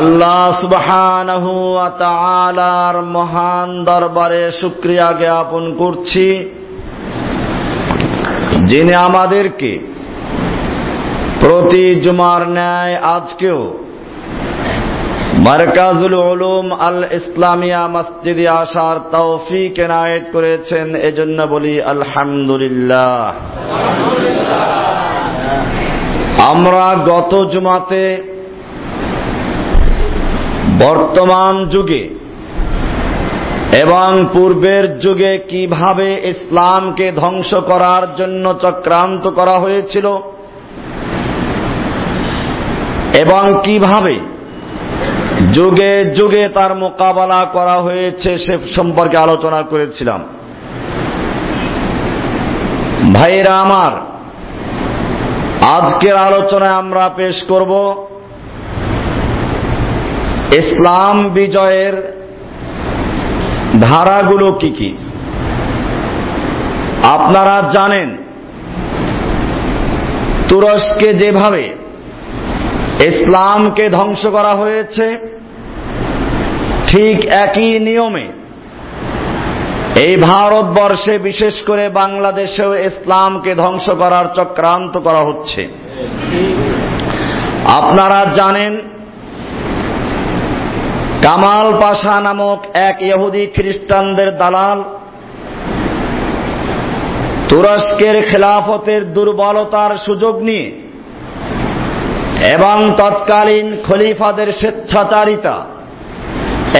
আল্লাহ সুবহানাহু ওয়া মহান দরবারে শুকরিয়া জ্ঞাপন করছি। যিনি আমাদেরকে প্রতি জুমার ন্যায় আজকেও মারকাজুল উলুম আল ইসলামিয়া মসজিদে আসার তৌফিক এনায়েত করেছেন, এজন্য বলি আলহামদুলিল্লাহ। আমরা গত জুমাতে বর্তমান যুগে এবং পূর্বের যুগে কীভাবে ইসলামকে ধ্বংস করার জন্য চক্রান্ত করা হয়েছিল এবং কীভাবে যুগে যুগে তার মোকাবেলা করা হয়েছে সে সম্পর্কে আলোচনা করেছিলাম। ভাইরা আমার, আজকের আলোচনায় আমরা পেশ করব ইসলাম বিজয়ের ধারাগুলো কি কি? আপনারা জানেন, তুরস্কে যেভাবে ইসলামকে ধ্বংস করা হয়েছে, ঠিক একই নিয়মে এই ভারতবর্ষে বিশেষ করে বাংলাদেশেও ইসলামকে ধ্বংস করার চক্রান্ত করা হচ্ছে। আপনারা জানেন কামাল পাশা নামক এক ইহুদি খ্রিস্টানদের দালাল তুরস্কের খেলাফতের দুর্বলতার সুযোগ নিয়ে এবং তৎকালীন খলিফাদের স্বেচ্ছাচারিতা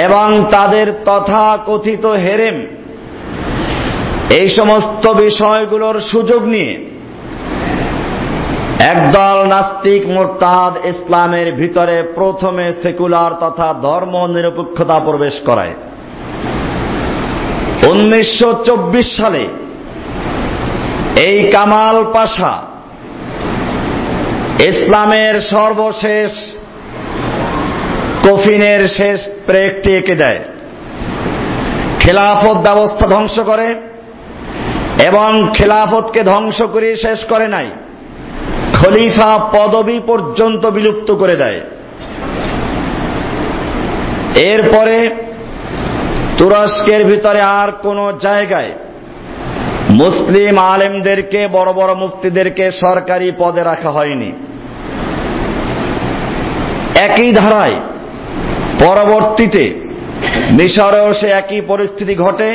এবং তাদের তথাকথিত হেরেম এই সমস্ত বিষয়গুলোর সুযোগ নিয়ে একদল নাস্তিক মোরতাদ ইসলামের ভিতরে প্রথমে সেকুলার তথা ধর্ম নিরপেক্ষতা প্রবেশ করায় উনিশশো চব্বিশ সালে এই কামাল পাশা ইসলামের সর্বশেষ কফিনের শেষ প্রেকটি এঁকে দেয়। খেলাফত ব্যবস্থা ধ্বংস করে এবং খেলাফতকে ধ্বংস করে শেষ করে নাই। খলিফা পদবি পর্যন্ত বিলুপ্ত করে দেয়। এরপরে তুরস্কের ভিতরে আর কোন জায়গায় মুসলিম আলেমদেরকে, বড় বড় মুফতিদেরকে সরকারি পদে রাখা হয়নি। একই ধারায় পরবর্তীতে মিশরেও সে একই পরিস্থিতি ঘটে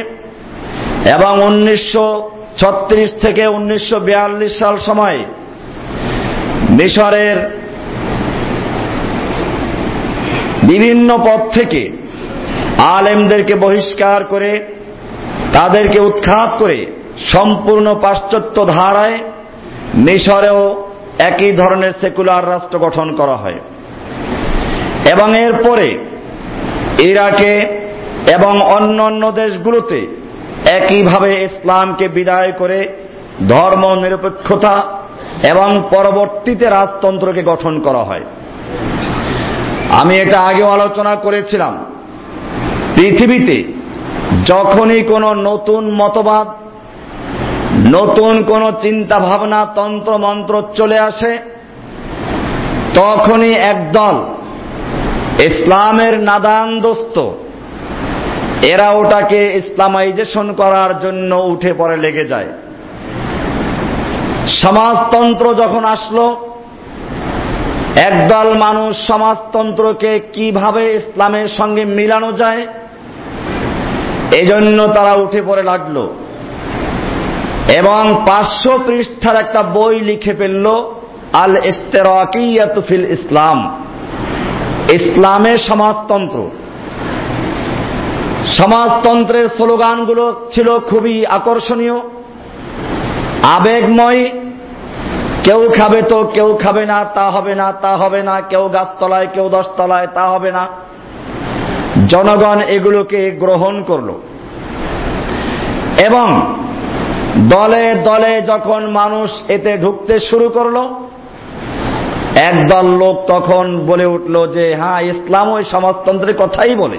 এবং উনিশশো ছত্রিশ থেকে উনিশশো বিয়াল্লিশ সাল সময় মিশরের বিভিন্ন পদ থেকে আলেমদেরকে বহিষ্কার করে, তাদেরকে উৎখাত করে সম্পূর্ণ পাশ্চাত্য ধারায় মিশরেও একই ধরনের সেকুলার রাষ্ট্র গঠন করা হয়। এবং এরপরে ইরাকে এবং অন্য অন্য দেশগুলোতে একইভাবে ইসলামকে বিদায় করে ধর্ম নিরপেক্ষতা এবং পরবর্তীতে রাজতন্ত্রকে গঠন করা হয়। আমি এটা আগেও আলোচনা করেছিলাম। পৃথিবীতে যখনই কোনো নতুন মতবাদ, নতুন কোন চিন্তা ভাবনা তন্ত্র, মন্ত্র চলে আসে, তখনই একদল ইসলামের নাদান দোস্ত এরা ওটাকে ইসলামাইজেশন করার জন্য উঠে পড়ে লেগে যায়। সমাজতন্ত্র যখন আসলো, একদল মানুষ সমাজতন্ত্রকে কীভাবে ইসলামের সঙ্গে মিলানো যায়, এজন্য তারা উঠে পড়ে লাগল। এবং পাঁচশো পৃষ্ঠার একটা বই লিখে ফেলল, আল ইস্তেরাকিয়াতুফিল ইসলাম। ইসলামের সমাজতন্ত্র। সমাজতন্ত্রের স্লোগানগুলো ছিল খুবই আকর্ষণীয়। আবেগময়, কেউ খাবে তো কেউ খাবে না, তা হবে না, তা হবে না, কেউ গাছতলায়, কেউ দশতলায়, তা হবে না। জনগণ এগুলোকে গ্রহণ করল। এবং দলে দলে যখন মানুষ এতে ঢুকতে শুরু করল, একদল লোক তখন বলে উঠল যে হ্যাঁ ইসলাম ওই সমাজতন্ত্রের কথাই বলে।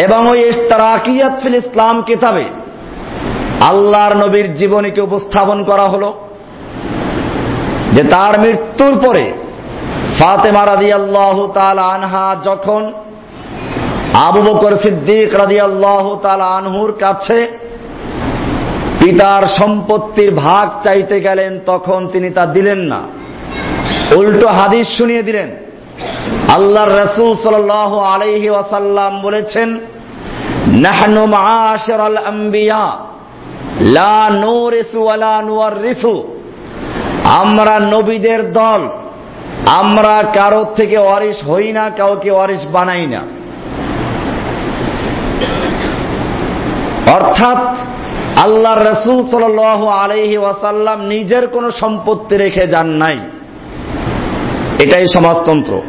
এবং ওই ইস্তারাকিয়াত ফিল ইসলাম কিতাবে আল্লাহর নবীর জীবনীকে উপস্থাপন করা হলো যে তার মৃত্যুর পরে ফাতেমা রাদি আল্লাহ তাল আনহা যখন আবু বকর সিদ্দিক রাদি আল্লাহ তাল আনহুর কাছে পিতার সম্পত্তির ভাগ চাইতে গেলেন, তখন তিনি তা দিলেন না। উল্টো হাদিস শুনিয়ে দিলেন। আল্লাহর রসুল সাল আলহি ওয়াসাল্লাম বলেছেন, নাহনু মাশারাল আম্বিয়া। লা আমরা নবীদের দল। আমরা কারও থেকে ওয়ারিস হই না, কাউকে ওয়ারিস বানাই না। অর্থাৎ আল্লাহ রসুল সাল আলহি ওয়াসাল্লাম নিজের কোনো সম্পত্তি রেখে যান নাই। এটাই সমাজতন্ত্র।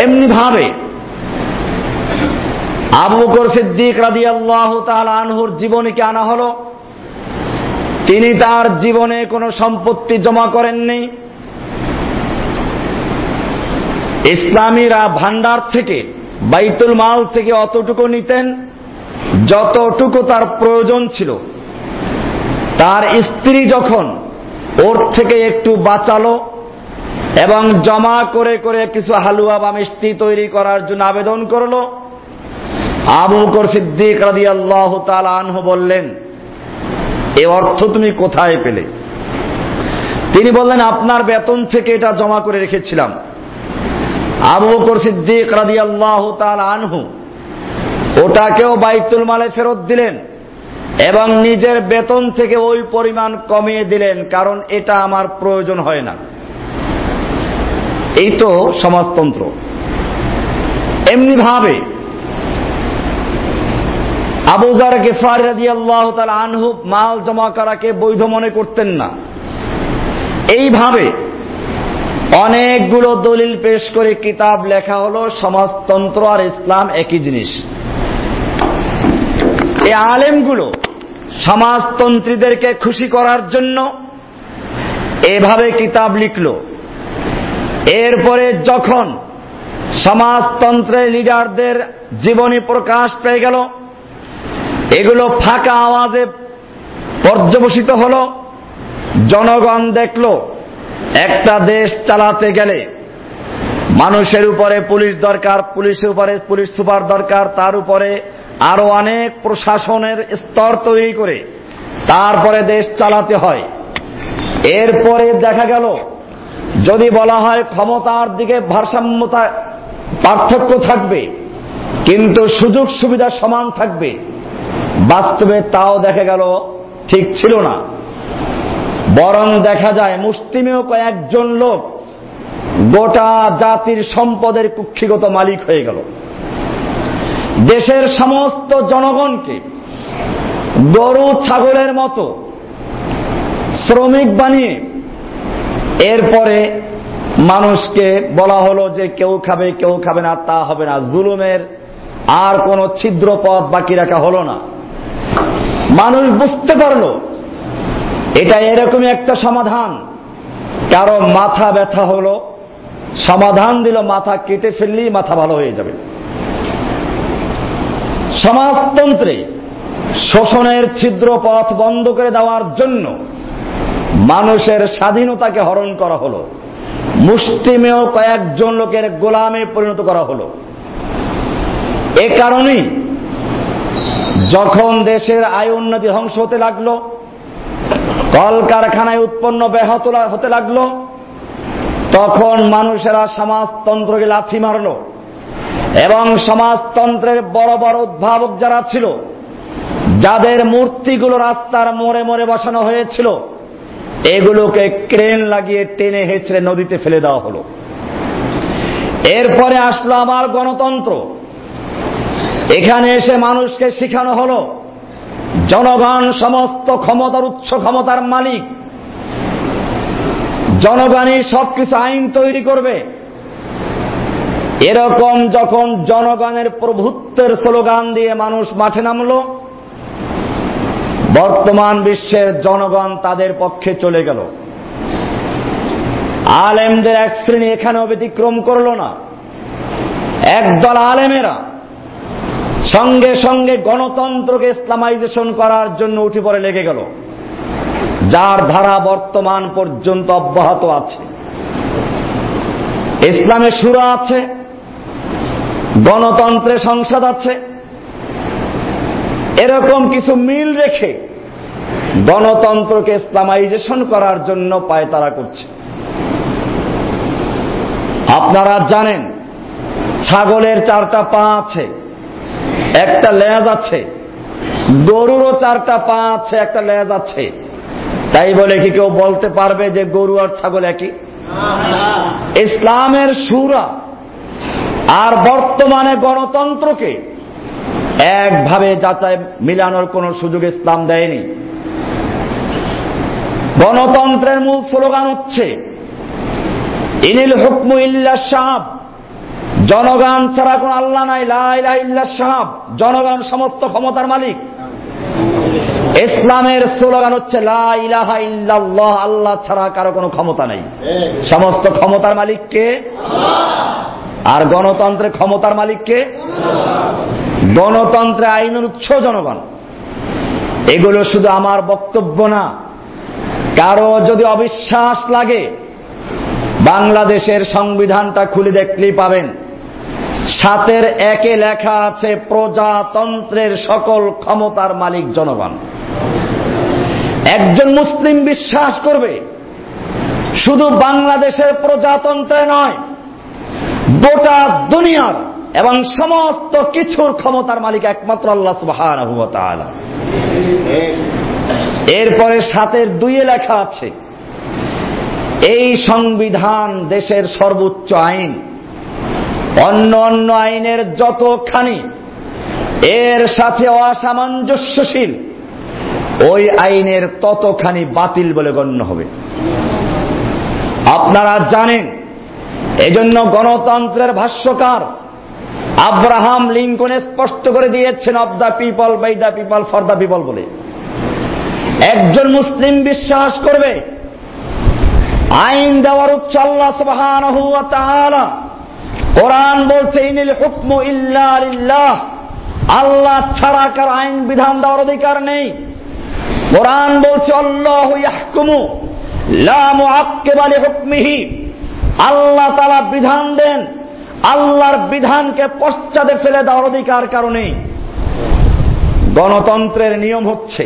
এমনি ভাবে আবু বকর সিদ্দিক রাদি আল্লাহ আনহুর জীবনীকে আনা হল। তিনি তার জীবনে কোনো সম্পত্তি জমা করেননি। ইসলামীরা ভান্ডার থেকে, বাইতুল মাল থেকে অতটুকু নিতেন, যতটুকু তার প্রয়োজন ছিল। তার স্ত্রী যখন ওর থেকে একটু বাঁচালো এবং জমা করে করে কিছু হালুয়া বা মিষ্টি তৈরি করার জন্য আবেদন করল আবু বকর সিদ্দিক রাদি আল্লাহ আনহু বললেন, এ অর্থ তুমি কোথায় পেলে? তিনি বললেন, আপনার বেতন থেকে এটা জমা করে রেখেছিলাম। আবু বকর সিদ্দিক রাদি আল্লাহ আনহু ওটাকেও বাইতুল মালে ফেরত দিলেন এবং নিজের বেতন থেকে ওই পরিমাণ কমিয়ে দিলেন, কারণ এটা আমার প্রয়োজন হয় না। এই তো সমাজতন্ত্র। এমনি ভাবে আবুজার গেফার রাজি আল্লাহ আনহু মাল জমা করাকে বৈধ মনে করতেন না। এইভাবে অনেকগুলো দলিল পেশ করে কিতাব লেখা হলো, সমাজতন্ত্র আর ইসলাম একই জিনিস। এই আলেমগুলো সমাজতন্ত্রীদেরকে খুশি করার জন্য এভাবে কিতাব লিখল। এরপরে যখন সমাজতন্ত্রের লিডারদের জীবনী প্রকাশ পেয়ে গেল এগুলো ফাঁকা আওয়াজে পর্যবসিত হল। জনগণ দেখল, একটা দেশ চালাতে গেলে মানুষের উপরে পুলিশ দরকার, পুলিশের উপরে পুলিশ সুপার দরকার, তার উপরে আরও অনেক প্রশাসনের স্তর তৈরি করে তারপরে দেশ চালাতে হয়। এরপরে দেখা গেল, যদি বলা হয় ক্ষমতার দিকে ভারসাম্যতা পার্থক্য থাকবে, কিন্তু সুযোগ সুবিধা সমান থাকবে বাস্তবে তাও দেখা গেল ঠিক ছিল না। বরং দেখা যায় মুসলিমেও কয়েকজন লোক গোটা জাতির সম্পদের কুক্ষিগত মালিক হয়ে গেল। দেশের সমস্ত জনগণকে গরু, ছাগলের মতো শ্রমিক বানিয়ে এরপরে মানুষকে বলা হলো যে কেউ খাবে কেউ খাবে না, তা হবে না। জুলুমের আর কোন ছিদ্র পথ বাকি রাখা হলো না। মানুষ বুঝতে পারল, এটা এরকমই একটা সমাধান। কারও মাথা ব্যথা হলো, সমাধান দিল, মাথা কেটে ফেললেই মাথা ভালো হয়ে যাবে। সমাজতন্ত্রে শোষণের ছিদ্র পথ বন্ধ করে দেওয়ার জন্য মানুষের স্বাধীনতাকে হরণ করা হলো। মুষ্টিমেয় কয়েকজন লোকের গোলামে পরিণত করা হলো। এ কারণেই যখন দেশের আয় উন্নতি ধ্বংস হতে লাগল, কলকারখানায় উৎপন্ন ব্যাহত হতে লাগল, তখন মানুষেরা সমাজতন্ত্রকে লাথি মারল এবং সমাজতন্ত্রের বড় বড় উদ্ভাবক যারা ছিল, যাদের মূর্তিগুলো রাস্তার মোড়ে মোড়ে বসানো হয়েছিল, এগুলোকে ক্রেন লাগিয়ে টেনে হেঁচড়ে নদীতে ফেলে দেওয়া হলো। এরপরে আসলো আমার গণতন্ত্র। এখানে এসে মানুষকে শিখানো হল, জনগণ সমস্ত ক্ষমতার উচ্চ ক্ষমতার মালিক। জনগণই সবকিছু আইন তৈরি করবে। এরকম যখন জনগণের প্রভুত্বের স্লোগান দিয়ে মানুষ মাঠে নামলো, বর্তমান বিশ্বের জনগণ তাদের পক্ষে চলে গেল। আলেমদের এক শ্রেণি এখানেও ব্যতিক্রম করল না। একদল আলেমেরা সঙ্গে সঙ্গে গণতন্ত্রকে ইসলামাইজেশন করার জন্য উঠে পড়ে লেগে গেল। যার ধারা বর্তমান পর্যন্ত অব্যাহত আছে। ইসলামের সুরা আছে, গণতন্ত্রে সংসদ আছে। এরকম কিছু মিল রেখে গণতন্ত্রকে ইসলামাইজেশন করার জন্য পায়তারা করছে। আপনারা জানেন, ছাগলের চারটা পা আছে। একটা লেজ আছে। গরুরও চারটা পা আছে, একটা লেজ আছে। তাই বলে কি কেউ বলতে পারবে যে গরু আর ছাগল একই? ইসলামের সুরা আর বর্তমানে গণতন্ত্রকে একভাবে যাচাই মিলানোর কোন সুযোগ ইসলাম দেয়নি। গণতন্ত্রের মূল স্লোগান হচ্ছে, ইনিল হুকমু ইল্লা সাহাব জনগণ ছাড়া কোন আল্লাহ নাই লাইলা সাহাব। জনগণ সমস্ত ক্ষমতার মালিক। ইসলামের স্লোগান হচ্ছে, লা ইলাহা আল্লাহ ছাড়া কারও কোনো ক্ষমতা নেই। সমস্ত ক্ষমতার মালিককে আর গণতন্ত্রের ক্ষমতার মালিককে গণতন্ত্রে আইনের উৎস জনগণ। এগুলো শুধু আমার বক্তব্য না। কারও যদি অবিশ্বাস লাগে, বাংলাদেশের সংবিধানটা খুলে দেখলেই পাবেন। সাতের একে লেখা আছে, প্রজাতন্ত্রের সকল ক্ষমতার মালিক জনগণ। একজন মুসলিম বিশ্বাস করবে, শুধু বাংলাদেশের প্রজাতন্ত্রে নয়, গোটা দুনিয়ার এবং সমস্ত কিছুর ক্ষমতার মালিক একমাত্র আল্লাহ সুবাহ এরপরে সাতের দুইয়ে লেখা আছে, এই সংবিধান দেশের সর্বোচ্চ আইন। অন্য অন্য আইনের যতখানি, এর সাথে অসামঞ্জস্যশীল, ওই আইনের ততখানি বাতিল বলে গণ্য হবে। আপনারা জানেন, এজন্য গণতন্ত্রের ভাষ্যকার আব্রাহাম লিঙ্কনে স্পষ্ট করে দিয়েছেন of the people by the people for the people বলে। একজন মুসলিম বিশ্বাস করবে, আইন দেওয়ার উচ্চ আল্লাহ তাআলা কোরআন বলছে, ইনিল হুকমু ইল্লাহ আল্লাহ ছাড়া কার আইন বিধান দেওয়ার অধিকার নেই। কোরআন বলছে মুআক্কিবা লিহুকমিহি। আল্লাহ তাআলা বিধান দেন, আল্লাহর বিধানকে পশ্চাদে ফেলে দেওয়ার অধিকার কারণে গণতন্ত্রের নিয়ম হচ্ছে,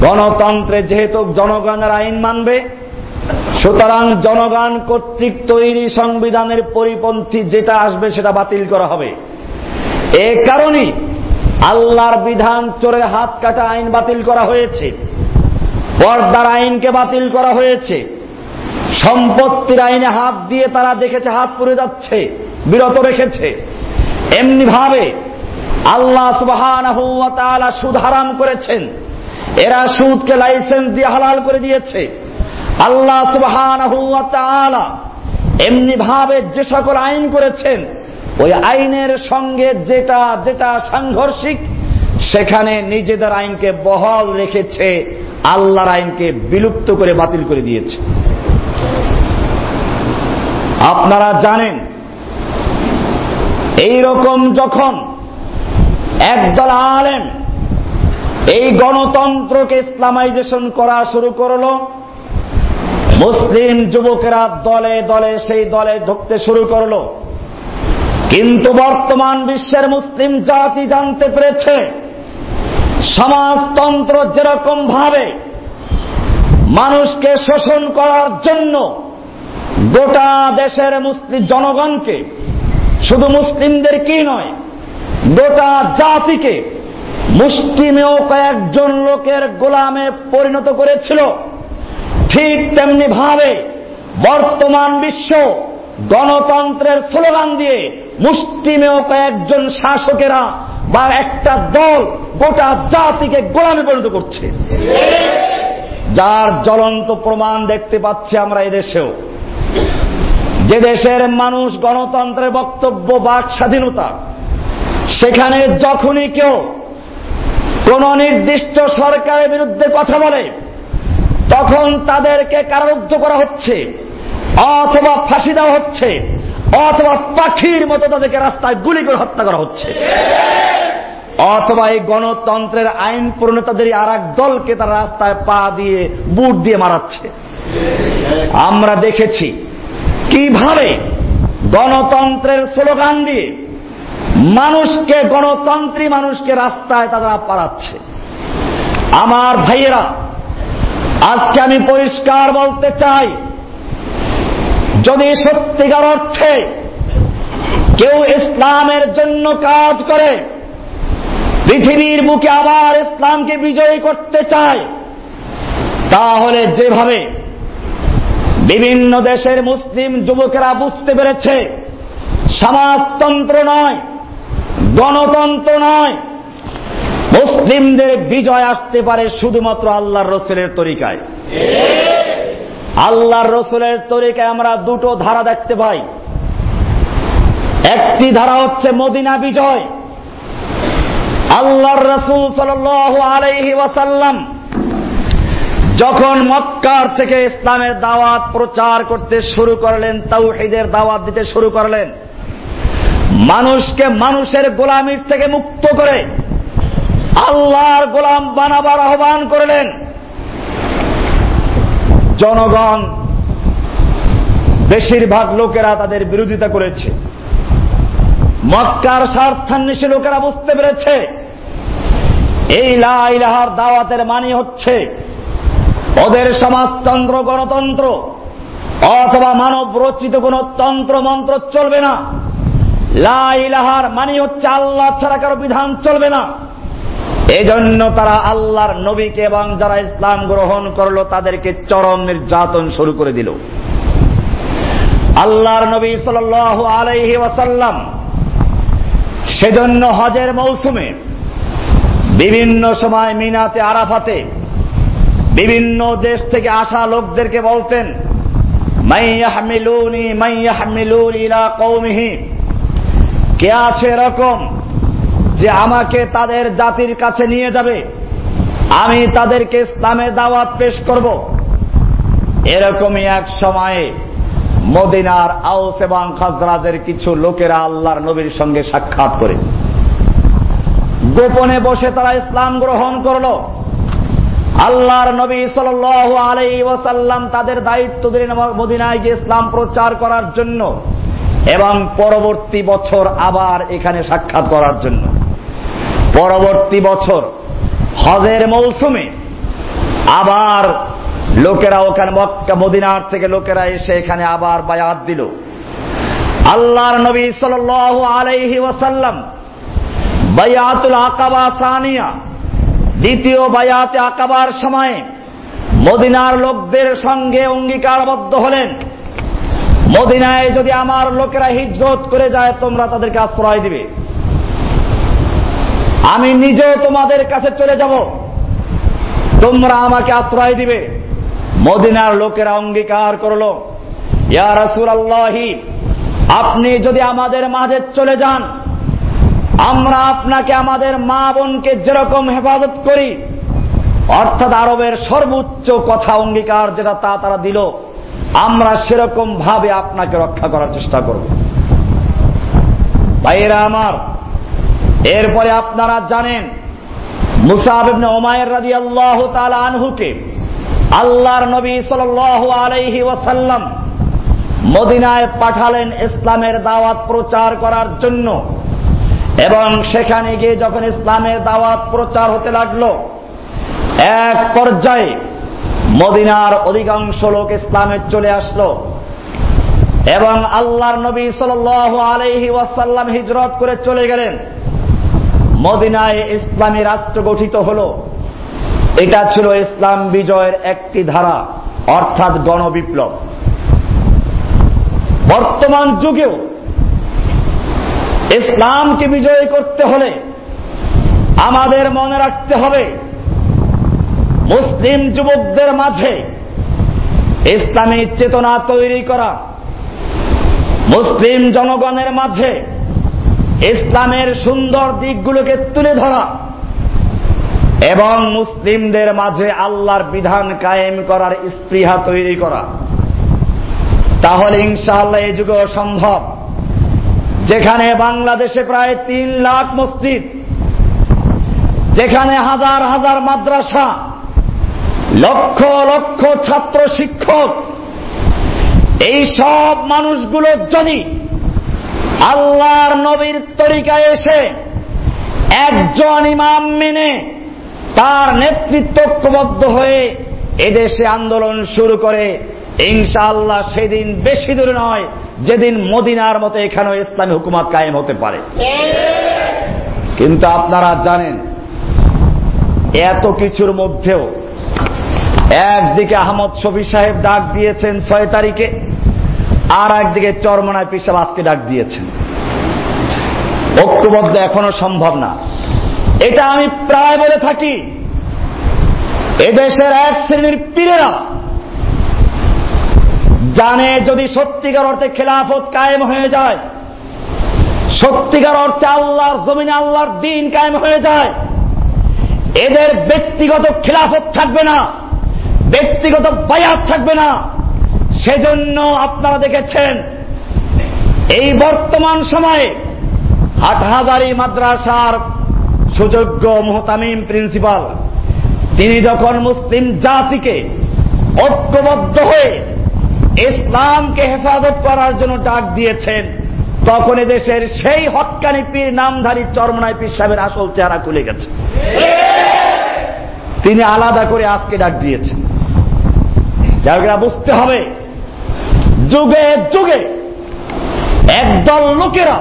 গণতন্ত্রে যেহেতু জনগণের আইন মানবে সুতরাং জনগণ কর্তৃক তৈরি সংবিধানের পরিপন্থী যেটা আসবে সেটা বাতিল করা হবে। এ কারণেই আল্লাহর বিধান চোরের হাত কাটা আইন বাতিল করা হয়েছে, পর্দার আইনকে বাতিল করা হয়েছে, সম্পত্তির আইনে হাত দিয়ে তারা দেখেছে হাত পুড়ে যাচ্ছে, বিরত রেখেছে। এমনি ভাবে আল্লাহ সুবাহ সুদ হারাম করেছেন। এরা সুদকে লাইসেন্স দিয়ে হালাল করে দিয়েছে। আল্লাহ সুবাহ এমনি ভাবে যে সকল আইন করেছেন, ওই আইনের সঙ্গে যেটা যেটা সাংঘর্ষিক, সেখানে নিজেদের আইনকে বহল রেখেছে, আল্লাহর আইনকে বিলুপ্ত করে বাতিল করে দিয়েছে। আপনারা জানেন এই রকম যখন একদল আলেম এই গণতন্ত্রকে ইসলামাইজেশন করা শুরু করল মুসলিম যুবকেরা দলে দলে সেই দলে ঢুকতে শুরু করল। কিন্তু বর্তমান বিশ্বের মুসলিম জাতি জানতে পেরেছে, সমাজতন্ত্র যেরকম ভাবে মানুষকে শোষণ করার জন্য গোটা দেশের মুসলিম জনগণকে, শুধু মুসলিমদের কি নয়, গোটা জাতিকে মুসলিমেও কয়েকজন লোকের গোলামে পরিণত করেছিল। ঠিক তেমনি ভাবে বর্তমান বিশ্ব গণতন্ত্রের স্লোগান দিয়ে মুষ্টিমেয় কয়েকজন শাসকেরা বা একটা দল গোটা জাতিকে গোলামে পরিণত করছে। যার জ্বলন্ত প্রমাণ দেখতে পাচ্ছি আমরা এদেশেও যে দেশের মানুষ গণতন্ত্রের বক্তব্য, বাক স্বাধীনতা, সেখানে যখনই কেউ কোন নির্দিষ্ট সরকারের বিরুদ্ধে কথা বলে তখন তাদেরকে কারারুদ্ধ করা হচ্ছে, অথবা ফাঁসি দেওয়া হচ্ছে, অথবা পাখির মতো তাদেরকে রাস্তায় গুলি করে হত্যা করা হচ্ছে। অথবা এই গণতন্ত্রের আইন প্রণেতাদের আর এক দলকে তারা রাস্তায় পা দিয়ে, বুট দিয়ে মারাচ্ছে। আমরা দেখেছি কীভাবে গণতন্ত্রের স্লোগান দিয়ে মানুষকে, গণতন্ত্রী মানুষকে রাস্তায় তারা পারাচ্ছে আমার ভাইয়েরা আজকে আমি পরিষ্কার বলতে চাই, যদি সত্যিকার অর্থে কেউ ইসলামের জন্য কাজ করে, পৃথিবীর বুকে আবার ইসলামকে বিজয়ী করতে চায়, তাহলে যেভাবে বিভিন্ন দেশের মুসলিম যুবকেরা বুঝতে পেরেছে, সমাজতন্ত্র নয়, গণতন্ত্র নয় মুসলিমদের বিজয় আসতে পারে শুধুমাত্র আল্লাহর রসুলের তরিকায়। আল্লাহর রসুলের তরিকায় আমরা দুটো ধারা দেখতে পাই। একটি ধারা হচ্ছে মদিনা বিজয়। আল্লাহর রসুল সাল আলাইহি ওয়াসাল্লাম যখন মক্কার থেকে ইসলামের দাওয়াত প্রচার করতে শুরু করলেন, তাওহিদের দাওয়াত দিতে শুরু করলেন, মানুষকে মানুষের গোলামির থেকে মুক্ত করে আল্লাহর গোলাম বানাবার আহ্বান করলেন। জনগণ, বেশিরভাগ লোকেরা তাদের বিরোধিতা করেছে। মক্কার স্বার্থান্বেষী লোকেরা বুঝতে পেরেছে, এই লাইলাহার দাওয়াতের মানি হচ্ছে ওদের সমাজতন্ত্র, গণতন্ত্র, অথবা মানব রচিত কোন তন্ত্র, মন্ত্র চলবে না। লাইলাহার মানি হচ্ছে আল্লাহ ছাড়া কারও বিধান চলবে না। এজন্য তারা আল্লাহর নবীকে এবং যারা ইসলাম গ্রহণ করল, তাদেরকে চরম নির্যাতন শুরু করে দিল। আল্লাহর নবী সাল আলাইহি ওয়াসাল্লাম সেজন্য হজের মৌসুমে বিভিন্ন সময় মিনাতে, আরাফাতে বিভিন্ন দেশ থেকে আসা লোকদেরকে বলতেন মাইয়াহমিলুনি মাইয়াহমিলুন ইলা কৌমিহি কে আছে এরকম? যে আমাকে তাদের জাতির কাছে নিয়ে যাবে। আমি তাদেরকে ইসলামের দাওয়াত পেশ করব। এরকমই এক সময়ে মদিনার আউস এবং খাজরাজের কিছু লোকেরা আল্লাহর নবীর সঙ্গে সাক্ষাৎ করে। গোপনে বসে তারা ইসলাম গ্রহণ করল। আল্লাহর নবী সাল আলাই ওয়াসাল্লাম তাদের দায়িত্ব দিলেন মদিনায় গিয়ে ইসলাম প্রচার করার জন্য এবং পরবর্তী বছর আবার এখানে সাক্ষাৎ করার জন্য। পরবর্তী বছর হজের মৌসুমে আবার লোকেরা ওখানে মক্কা, মদিনার থেকে লোকেরা এসে এখানে আবার বায়াত দিল। আল্লাহর নবী সাল আলাইহি ওয়াসাল্লাম বায়াতুল আকাবা সানিয়া, দ্বিতীয় বায়াতে আকাবার সময়ে মদিনার লোকদের সঙ্গে অঙ্গীকারবদ্ধ হলেন। মদিনায় যদি আমার লোকেরা হিজরত করে যায়, তোমরা তাদেরকে আশ্রয় দিবে। আমি নিজেও তোমাদের কাছে চলে যাব। তোমরা আমাকে আশ্রয় দিবে। মদিনার লোকেরা অঙ্গীকার করল। ইয়া আল্লাহি আপনি যদি আমাদের মাঝে চলে যান, আমরা আপনাকে আমাদের মা বোনকে যেরকম হেফাজত করি, অর্থাৎ আরবের সর্বোচ্চ কথা অঙ্গীকার যেটা তা তারা দিল, আমরা সেরকম ভাবে আপনাকে রক্ষা করার চেষ্টা করব। ভাইয়েরা আমার এরপরে আপনারা জানেন আল্লাহর নবী আলাইহি ওয়াসাল্লাম মদিনায় পাঠালেন ইসলামের দাওয়াত প্রচার করার জন্য। এবং সেখানে গিয়ে যখন ইসলামের দাওয়াত প্রচার হতে লাগল, এক পর্যায়ে মদিনার অধিকাংশ লোক ইসলামে চলে আসলো। এবং আল্লাহর নবী সাল আলহি ওয়াসাল্লাম হিজরত করে চলে গেলেন। মদিনায় ইসলামী রাষ্ট্র গঠিত হল। এটা ছিল ইসলাম বিজয়ের একটি ধারা, অর্থাৎ গণবিপ্লব। বর্তমান যুগেও ইসলামকে বিজয় করতে হলে আমাদের মনে রাখতে হবে, মুসলিম যুবকদের মাঝে ইসলামী চেতনা তৈরি করা, মুসলিম জনগণের মাঝে ইসলামের সুন্দর দিকগুলোকে তুলে ধরা এবং মুসলিমদের মাঝে আল্লাহর বিধান কায়েম করার স্পৃহা তৈরি করা। তাহলে ইনশাআল্লাহ এই যুগেও সম্ভব। যেখানে বাংলাদেশে প্রায় তিন লাখ মসজিদ, যেখানে হাজার হাজার মাদ্রাসা, লক্ষ লক্ষ ছাত্র শিক্ষক, এই সব মানুষগুলো যদি আল্লাহর নবীর তরিকায় এসে একজন ইমাম মেনে তার নেতৃত্ব ঐক্যবদ্ধ হয়ে এদেশে আন্দোলন শুরু করে। ইনশাআল্লাহ সেদিন বেশি দূরে নয়, যেদিন মদিনার মতো এখানেও ইসলামী হুকুমাত কায়েম হতে পারে। কিন্তু আপনারা জানেন, এত কিছুর মধ্যেও একদিকে আহমদ শফি সাহেব ডাক দিয়েছেন ছয় তারিখে। আর একদিকে চরমনায় পিসাব আজকে ডাক দিয়েছেন। ঐক্যবদ্ধ এখনও সম্ভব না। এটা আমি প্রায় বলে থাকি। এদেশের এক শ্রেণির পীরেরা জানে যদি সত্যিকার অর্থে খেলাফত কায়েম হয়ে যায়, সত্যিকার অর্থে আল্লাহর জমিনে আল্লাহর দিন কায়েম হয়ে যায়, এদের ব্যক্তিগত খেলাফত থাকবে না, ব্যক্তিগত বায়াত থাকবে না। সেজন্য আপনারা দেখেছেন, এই বর্তমান সময়ে হাটহাজারি মাদ্রাসার সুযোগ্য মোহতামিম প্রিন্সিপাল, তিনি যখন মুসলিম জাতিকে ঐক্যবদ্ধ হয়ে ইসলামকে হেফাজত করার জন্য ডাক দিয়েছেন তখন দেশের সেই হকানি পীর, নামধারী চরমনায় পীর সাহেবের আসল চেহারা খুলে গেছে। তিনি আলাদা করে আজকে ডাক দিয়েছেন। যারা বুঝতে হবে যুগে যুগে একদল লোকেরা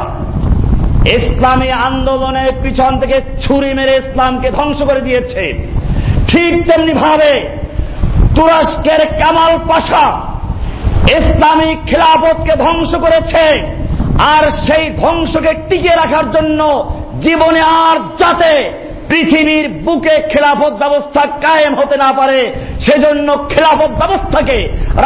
ইসলামী আন্দোলনের পিছন থেকে ছুরি মেরে ইসলামকে ধ্বংস করে দিয়েছে। ঠিক তেমনি ভাবে তুরস্কের কামাল পাশা ইসলামী খিলাফতকে ধ্বংস করেছে আর সেই ধ্বংসকে টিকে রাখার জন্য জীবনে আর যাতে পৃথিবীর বুকে খেলাফত ব্যবস্থা কায়েম হতে না পারে, সেজন্য খেলাফত ব্যবস্থাকে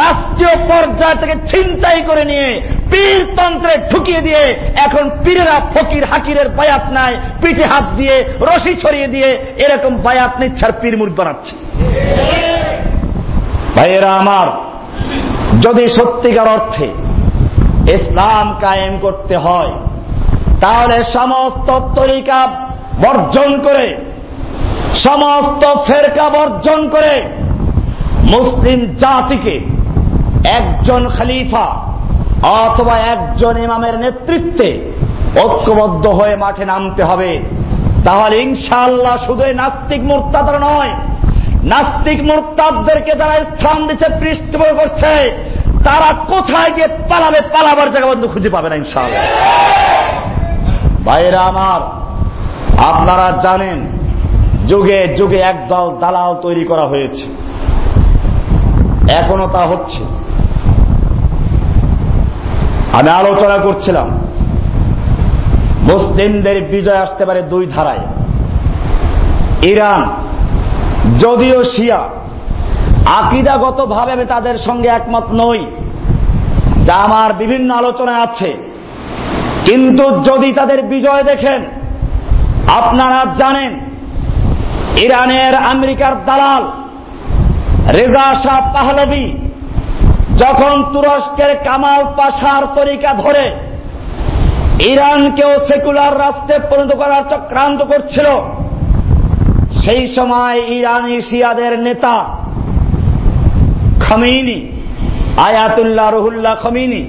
রাষ্ট্রীয় পর্যায় থেকে ছিনতাই করে নিয়ে পীরতন্ত্রে ঢুকিয়ে দিয়ে এখন পীরেরা ফকির হাকিরের বায়াত নেয়, পিঠে হাত দিয়ে, রশি ছড়িয়ে দিয়ে এরকম বায়াত নিচ্ছার পীর মুখ বানাচ্ছে। ভাইয়েরা আমার, যদি সত্যিকার অর্থে ইসলাম কায়েম করতে হয়, তাহলে সমস্ত তরিকা বর্জন করে, সমস্ত ফেরকা বর্জন করে মুসলিম জাতিকে একজন খলিফা অথবা একজন ইমামের নেতৃত্বে ঐক্যবদ্ধ হয়ে মাঠে নামতে হবে। তাহলে ইনশাআল্লাহ শুধু নাস্তিক মোর্তাদার নয়, নাস্তিক মোর্তাদদেরকে যারা স্থান দিচ্ছে পৃষ্ঠপোষ করছে, তারা কোথায় গিয়ে পালাবে, পালাবার জায়গা বন্ধু খুঁজে পাবে না ইনশাআল্লাহ। ভাইরা আমার আপনারা জানেন, যুগে যুগে একদল দালাল তৈরি করা হয়েছে। এখনও তা হচ্ছে। আমি আলোচনা করছিলাম, মুসলিমদের বিজয় আসতে পারে দুই ধারায়। ইরান, যদিও শিয়া আকিদাগত ভাবে আমি তাদের সঙ্গে একমত নই, যা আমার বিভিন্ন আলোচনায় আছে। কিন্তু যদি তাদের বিজয় দেখেন আপনারা জানেন, ইরানের আমেরিকার দালাল রেজা শাহ পাহলবি যখন তুরস্কের কামাল পাশার তরিকা ধরে ইরানকেও সেকুলার রাষ্ট্রে পরিণত করার চক্রান্ত করছিল, সেই সময় ইরানি শিয়াদের নেতা খমিনি, আয়াতুল্লাহ রহুল্লাহ খমিনি,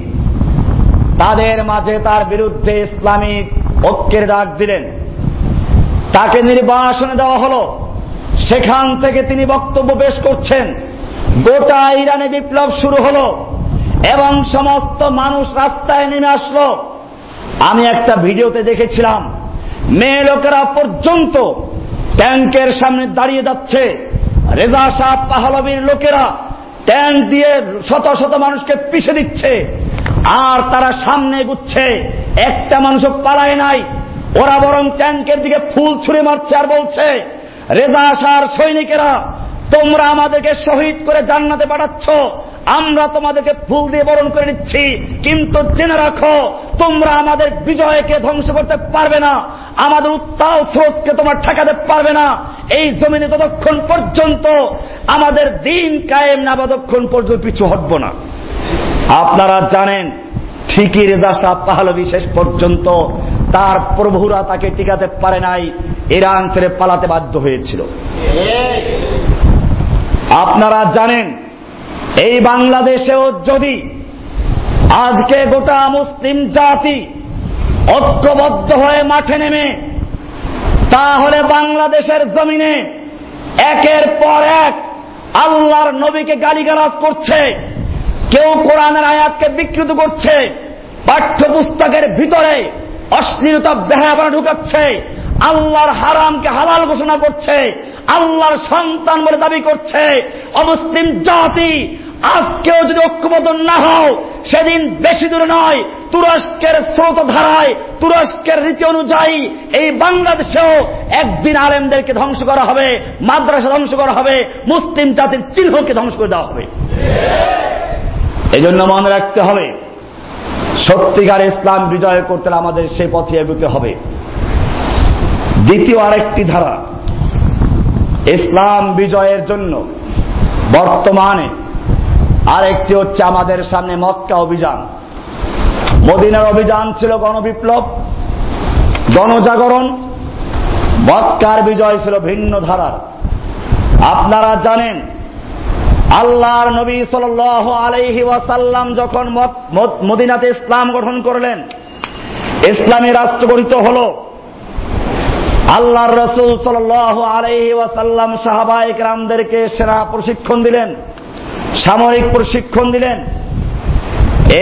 তাদের মাঝে তার বিরুদ্ধে ইসলামিক ঐক্যের ডাক দিলেন। তাকে নির্বাসনে দেওয়া হলো। সেখান থেকে তিনি বক্তব্য পেশ করছেন। গোটা ইরানে বিপ্লব শুরু হলো এবং সমস্ত মানুষ রাস্তায় নেমে আসলো। আমি একটা ভিডিওতে দেখেছিলাম, মেয়ে লোকেরা পর্যন্ত ট্যাঙ্কের সামনে দাঁড়িয়ে যাচ্ছে। রেজা শাহ পাহলবির লোকেরা ট্যাঙ্ক দিয়ে শত শত মানুষকে পিষে দিচ্ছে। আর তারা সামনে এগুচ্ছে। একটা মানুষও পালায় নাই। ওরা বরং ট্যাঙ্কের দিকে ফুল ছুঁড়ে মারছে আর বলছে, রেজা শাহর সৈনিকেরা, তোমরা আমাদেরকে শহীদ করে জান্নাতে পাঠাচ্ছ। আমরা তোমাদেরকে ফুল দিয়ে বরণ করে নিচ্ছি। কিন্তু জেনে রাখো, তোমরা আমাদের বিজয়কে ধ্বংস করতে পারবে না। আমাদের উত্তাল স্রোতকে তোমার ঠেকাতে পারবে না। এই জমিনে ততক্ষণ পর্যন্ত আমাদের দিন কায়েম না ততক্ষণ পর্যন্ত পিছু হটব না। আপনারা জানেন, ঠিকই রেজা শাহ পাহলবি শেষ পর্যন্ত তার প্রভুরা তাকে টিকাতে পারে নাই, ইরান ছেড়ে পালাতে বাধ্য হয়েছিল। আপনারা জানেন, এই বাংলাদেশেও যদি আজকে গোটা মুসলিম জাতি ঐক্যবদ্ধ হয়ে মাঠে নেমে, তাহলে বাংলাদেশের জমিনে একের পর এক আল্লাহর নবীকে গালিগালাজ করছে, কেউ কোরআনের আয়াতকে বিকৃত করছে, পাঠ্যপুস্তকের ভিতরে অশ্লীলতা বেহাবানা ঢুকাচ্ছে, আল্লাহর হারামকে হালাল ঘোষণা করছে, আল্লাহর সন্তান বলে দাবি করছে, অমুসলিম জাতি আজকেও যদি ঐক্যবদ্ধ না হও, সেদিন বেশি দূরে নয়, তুরস্কের স্রোত ধারায় তুরস্কের রীতি অনুযায়ী এই বাংলাদেশেও একদিন আলেমদেরকে ধ্বংস করা হবে, মাদ্রাসা ধ্বংস করা হবে, মুসলিম জাতির চিহ্নকে ধ্বংস করে দেওয়া হবে। এই জন্য মনে রাখতে হবে সত্যিকার ইসলাম বিজয় করতে আমাদের সে পথে এগুতে হবে। দ্বিতীয় আরেকটি ধারা, ইসলাম বিজয়ের জন্য বর্তমানে আরেকটি হচ্ছে আমাদের সামনে মক্কা অভিযান। মদিনার অভিযান ছিল গণবিপ্লব, গণজাগরণ, মক্কার বিজয় ছিল ভিন্ন ধারার। আপনারা জানেন আল্লাহর নবী সাল আলাইহি ওয়াসাল্লাম যখন মদিনাতে ইসলাম গঠন করলেন, ইসলামী রাষ্ট্র গঠিত হল। আল্লাহর রসুল সাল আলাইহি ওয়াসাল্লাম সাহাবাহিক রামদেরকে সেরা প্রশিক্ষণ দিলেন, সামরিক প্রশিক্ষণ দিলেন।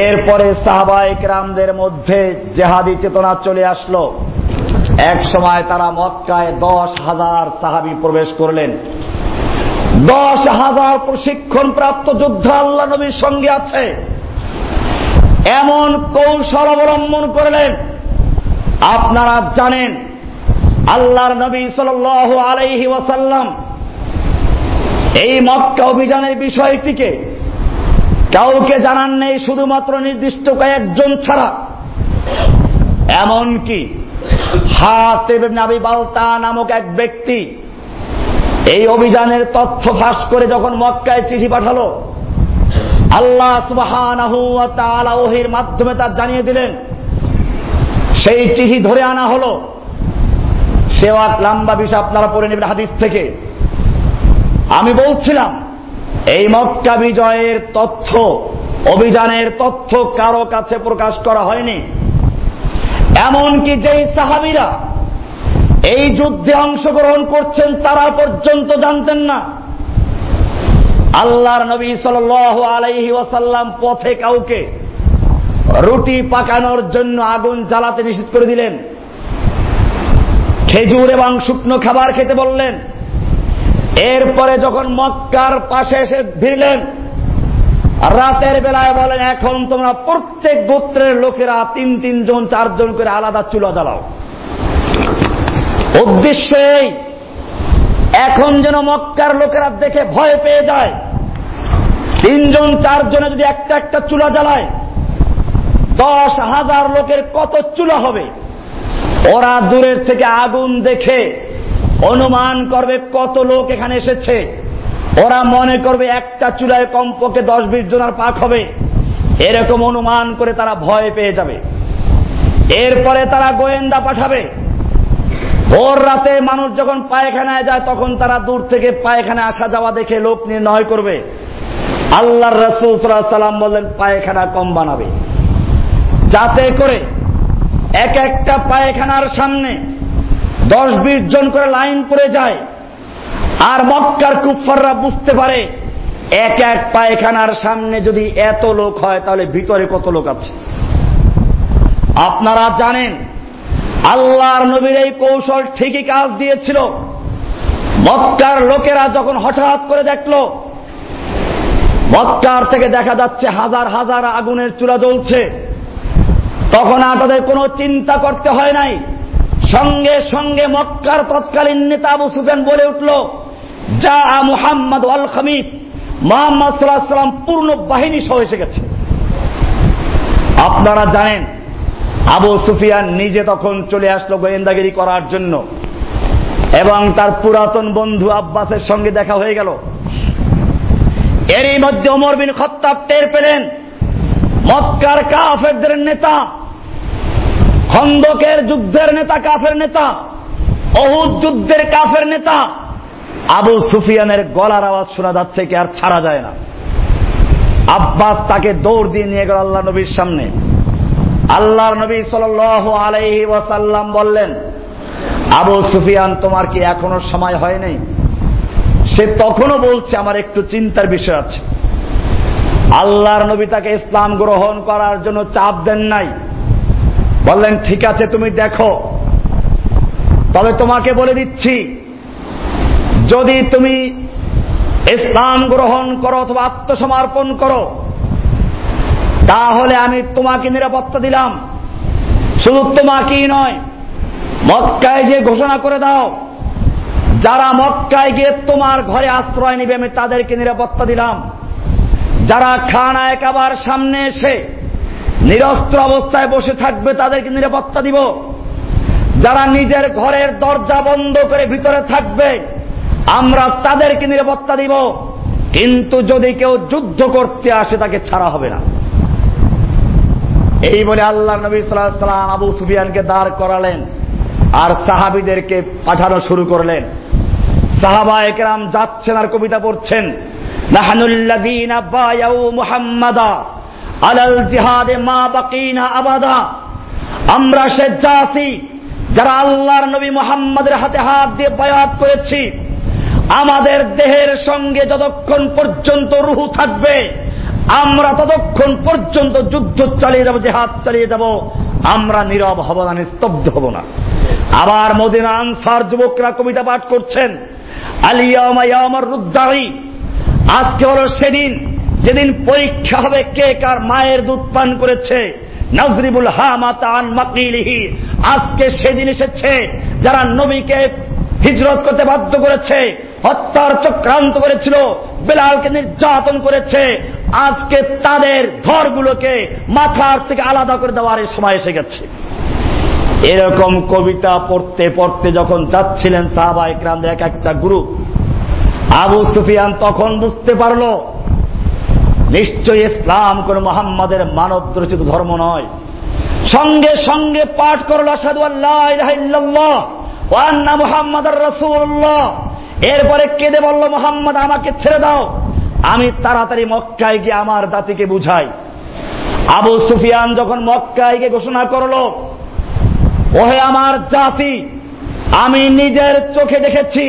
এরপরে সাহাবাহিক রামদের মধ্যে জেহাদি চেতনা চলে আসলো। এক সময় তারা মক্কায় দশ হাজার সাহাবি প্রবেশ করলেন। দশ হাজার প্রশিক্ষণ প্রাপ্ত যোদ্ধা আল্লাহ নবীর সঙ্গে আছে। এমন কৌশল অবলম্বন করলেন। আপনারা জানেন, আল্লাহর নবী সাল আলাইহি ওয়াসাল্লাম এই মক্কা অভিযানের বিষয়টিকে কাউকে জানান নেই, শুধুমাত্র নির্দিষ্ট কয়েকজন ছাড়া। এমনকি হাতে নাবি বালতা নামক এক ব্যক্তি এই অভিযানের তথ্য ফাঁস করে যখন মক্কায় চিঠি পাঠালো, আল্লাহ সুবাহির মাধ্যমে তার জানিয়ে দিলেন। সেই চিঠি ধরে আনা হল। সেও লাম্বা বিষয় আপনারা পড়ে নেবেন হাদিস থেকে। আমি বলছিলাম, এই মক্কা বিজয়ের তথ্য, অভিযানের তথ্য কারও কাছে প্রকাশ করা হয়নি। এমনকি যেই সাহাবিরা এই যুদ্ধে অংশগ্রহণ করছেন তারা পর্যন্ত জানতেন না। আল্লাহর নবী সাল আলাইহি ওয়াসাল্লাম পথে কাউকে রুটি পাকানোর জন্য আগুন জ্বালাতে নিষেধ করে দিলেন। খেজুর এবং শুকনো খাবার খেতে বললেন। এরপরে যখন মক্কার পাশে এসে ভিড়লেন, রাতের বেলায় বলেন, এখন তোমরা প্রত্যেক গোত্রের লোকেরা তিন তিনজন চারজন করে আলাদা চুলা জ্বালাও। উদ্দেশ্য এই এখন যেন মক্কার লোকেরা দেখে ভয় পেয়ে যায়। তিনজন, চারজনে যদি একটা একটা চুলা জ্বালায়, দশ হাজার লোকের কত চুলা হবে? ওরা দূরের থেকে আগুন দেখে অনুমান করবে কত লোক এখানে এসেছে। ওরা মনে করবে একটা চুলায় কমপক্ষে দশ বিশ জনের পাক হবে। এরকম অনুমান করে তারা ভয় পেয়ে যাবে। এরপরে তারা গোয়েন্দা পাঠাবে। ভোর রাতে মানুষ যখন পায়খানায় যায়, তখন তারা দূর থেকে পায়খানা আসা যাওয়া দেখে লোক নির্ণয় করবে। আল্লাহ রসুল সাল্লাম বললেন, পায়খানা কম বানাবে। যাতে করে এক একটা পায়খানার সামনে দশ বিশ জন করে লাইন পড়ে যায়, আর মক্কার কুফাররা বুঝতে পারে, এক এক পায়খানার সামনে যদি এত লোক হয়, তাহলে ভিতরে কত লোক আছে? আপনারা জানেন আল্লাহর নবীর এই কৌশল ঠিকই কাজ দিয়েছিল। মক্কার লোকেরা যখন হঠাৎ করে দেখল, মক্কার থেকে দেখা যাচ্ছে হাজার হাজার আগুনের চূড়া জ্বলছে। তখন আর তাদের কোনো চিন্তা করতে হয় নাই। সঙ্গে সঙ্গে মক্কার তৎকালীন নেতা আবু সুফেন বলে উঠল, যা মুহাম্মদ আল খামিস, মোহাম্মদ সাল্লাহ সাল্লাম পূর্ণ বাহিনী সহ এসে গেছে। আপনারা জানেন আবু সুফিয়ান নিজে তখন চলে আসলো গোয়েন্দাগিরি করার জন্য। এবং তার পুরাতন বন্ধু আব্বাসের সঙ্গে দেখা হয়ে গেল। এরই মধ্যে ওমর বিন খত্তাব টের পেলেন, মক্কার কাফেরদের নেতা, খন্দকের যুদ্ধের নেতা কাফের নেতা অহুদ যুদ্ধের কাফের নেতা। আবু সুফিয়ানের গলার আওয়াজ শোনা যাচ্ছে কি আর ছাড়া যায় না। আব্বাস তাকে দৌড় দিয়ে নিয়ে গেল আল্লাহ নবীর সামনে। আল্লাহর নবী সাল আলাইহি ওয়াসাল্লাম বললেন, আবু সুফিয়ান, তোমার কি এখনও সময় হয় নাই সে তখনও বলছে, আমার একটু চিন্তার বিষয় আছে। আল্লাহর নবী তাকে ইসলাম গ্রহণ করার জন্য চাপ দেন নাই। বললেন, ঠিক আছে, তুমি দেখো। তবে তোমাকে বলে দিচ্ছি, যদি তুমি ইসলাম গ্রহণ করো অথবা আত্মসমর্পণ করো তাহলে আমি তোমাকে নিরাপত্তা দিলাম। শুধু তোমাকেই নয়, মক্কায় যে ঘোষণা করে দাও, যারা মক্কায় গিয়ে তোমার ঘরে আশ্রয় নিবে, আমি তাদেরকে নিরাপত্তা দিলাম। যারা খানা একাবার সামনে এসে নিরস্ত্র অবস্থায় বসে থাকবে, তাদেরকে নিরাপত্তা দিব। যারা নিজের ঘরের দরজা বন্ধ করে ভিতরে থাকবে, আমরা তাদেরকে নিরাপত্তা দিব। কিন্তু যদি কেউ যুদ্ধ করতে আসে, তাকে ছাড়া হবে না। এই বলে আল্লাহ নবী সাল্লাম আবু সুফিয়ানকে দাঁড় করালেন আর সাহাবিদেরকে পাঠানো শুরু করলেন। সাহাবা একরাম যাচ্ছেন আর কবিতা পড়ছেন। আলাল জিহাদে মা বাকিনা আবাদা। আমরা সে জাতি যারা আল্লাহর নবী মোহাম্মদের হাতে হাত দিয়ে বায়াত করেছি, আমাদের দেহের সঙ্গে যতক্ষণ পর্যন্ত রুহু থাকবে আমরা ততক্ষণ পর্যন্ত যুদ্ধ চালিয়ে যাব, জেহাদ চালিয়ে যাব। আমরা নীরব হব না, নিস্তব্ধ হব না। আবার মদিনা আনসার যুবকরা কবিতা পাঠ করছেন আলিয়ামার রুদ্দারি আজকে হলো সেদিন, যেদিন পরীক্ষা হবে কে কার মায়ের দুধ পান করেছে। নজরিবুল হামাতান মাকিলিহি, আজকে সেদিন এসেছে, যারা নবীকে হিজরত করতে বাধ্য করেছে, হত্যার চক্রান্ত করেছিল, বেলালকে নির্যাতন করেছে। আজকে তাদের ধরগুলোকে মাথার থেকে আলাদা করে দেওয়ার সময় এসে গেছে। এরকম কবিতা পড়তে পড়তে যখন যাচ্ছিলেন সাহাবা একরাম এক একটা গ্রুপ, আবু সুফিয়ান তখন বুঝতে পারল নিশ্চয় ইসলাম কোন মোহাম্মদের মানব রচিত ধর্ম নয়। সঙ্গে সঙ্গে পাঠ করল সাধু আল্লাহ ওয়ান্না মোহাম্মদ রসুল্লাহ এরপরে কেঁদে বলল, মোহাম্মদ, আমাকে ছেড়ে দাও। আমি তাড়াতাড়ি মক্কায় গিয়ে আমার জাতিকে বুঝাই। আবু সুফিয়ান যখন মক্কায় গিয়ে ঘোষণা করল, ওহে আমার জাতি, আমি নিজের চোখে দেখেছি,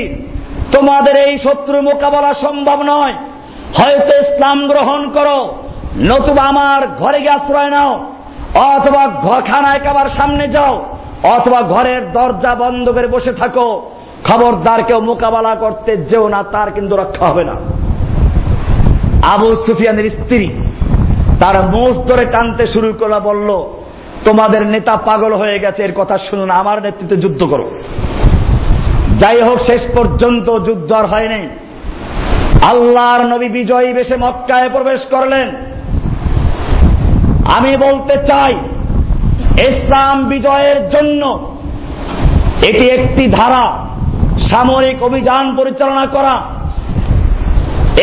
তোমাদের এই শত্রু মোকাবেলা সম্ভব নয়। হয়তো ইসলাম গ্রহণ করো, নতুবা আমার ঘরে গিয়ে আশ্রয় নাও, অথবা খানায় কাবার সামনে যাও। অথবা ঘরের দরজা বন্ধ করে বসে থাকো। খবরদার কেউ মোকাবেলা করতে যেও না, তার কিন্তু রক্ষা হবে না। আবু সুফিয়ানের স্ত্রী তার মোষ ধরে টানতে শুরু করা বলল, তোমাদের নেতা পাগল হয়ে গেছে, এর কথা শুনুন আমার নেতৃত্বে যুদ্ধ করো। যাই হোক, শেষ পর্যন্ত যুদ্ধ আর হয়নি। আল্লাহর নবী বিজয়ী বেশে মক্কায় প্রবেশ করলেন। আমি বলতে চাই ইসলাম বিজয়ের জন্য এটি একটি ধারা, সামরিক অভিযান পরিচালনা করা।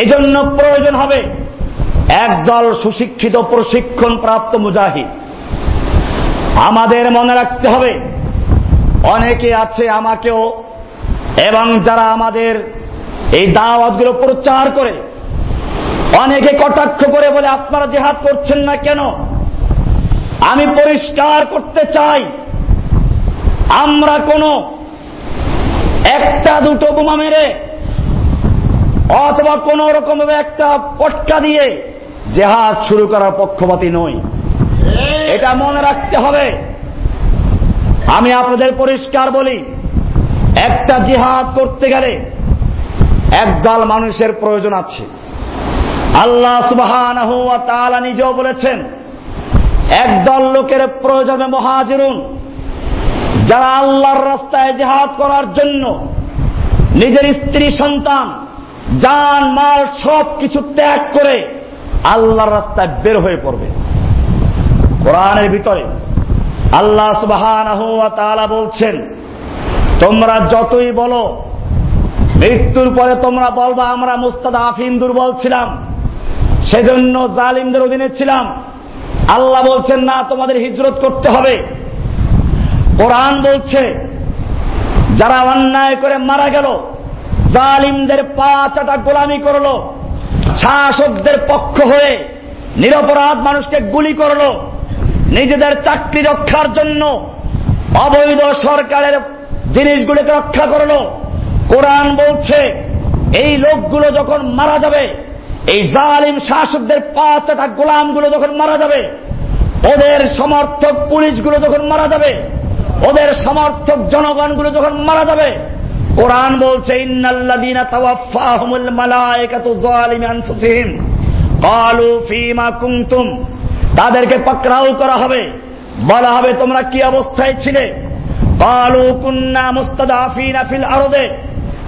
এজন্য প্রয়োজন হবে একদল সুশিক্ষিত প্রশিক্ষণ প্রাপ্ত মুজাহিদ। আমাদের মনে রাখতে হবে, অনেকে আছে আমাকেও, এবং যারা আমাদের এই দাওয়াতগুলো প্রচার করে, অনেকে কটাক্ষ করে বলে, আপনারা জেহাদ করছেন না কেন? আমি পরিষ্কার করতে চাই। আমরা কোন একটা দুটো বোমা মেরে অথবা কোন রকম একটা পটকা দিয়ে জেহাদ শুরু করার পক্ষপাতি নই। এটা মনে রাখতে হবে। আমি আপনাদের পরিষ্কার বলি, একটা জিহাদ করতে গেলে একদল মানুষের প্রয়োজন আছে। আল্লাহ সুবাহ নিজেও বলেছেন একদল লোকের প্রয়োজনে মহাজিরুন, যারা আল্লাহর রাস্তায় জেহাদ করার জন্য নিজের স্ত্রী, সন্তান যান মাল সব কিছু ত্যাগ করে আল্লাহর রাস্তায় বের হয়ে পড়বে। কোরআনের ভিতরে আল্লাহ সুবাহ বলছেন, তোমরা যতই বলো, মৃত্যুর পরে তোমরা বলবা, আমরা মুস্তাদ আফিম দুর্বল ছিলাম, সেজন্য জালিমদের অধীনে ছিলাম। আল্লাহ বলছেন, না, তোমাদের হিজরত করতে হবে। কোরআন বলছে, যারা অন্যায় করে মারা গেল, জালিমদের পা চাটা গোলামি করল, শাসকদের পক্ষ হয়ে নিরপরাধ মানুষকে গুলি করল, নিজেদের চাকরি রক্ষার জন্য অবৈধ সরকারের জিনিসগুলিকে রক্ষা করল। কোরআন বলছে, এই লোকগুলো যখন মারা যাবে এই জালিম শাসকদের পা চাটা গোলামগুলো যখন মারা যাবে, ওদের সমর্থক পুলিশগুলো যখন মারা যাবে, ওদের সমর্থক জনগণগুলো যখন মারা যাবে, কোরআন বলছে তাদেরকে পাকড়াও করা হবে। বলা হবে, তোমরা কি অবস্থায় ছিলে? ক্বালু কুন্না মুস্তাদাফিনা ফিল আরদে।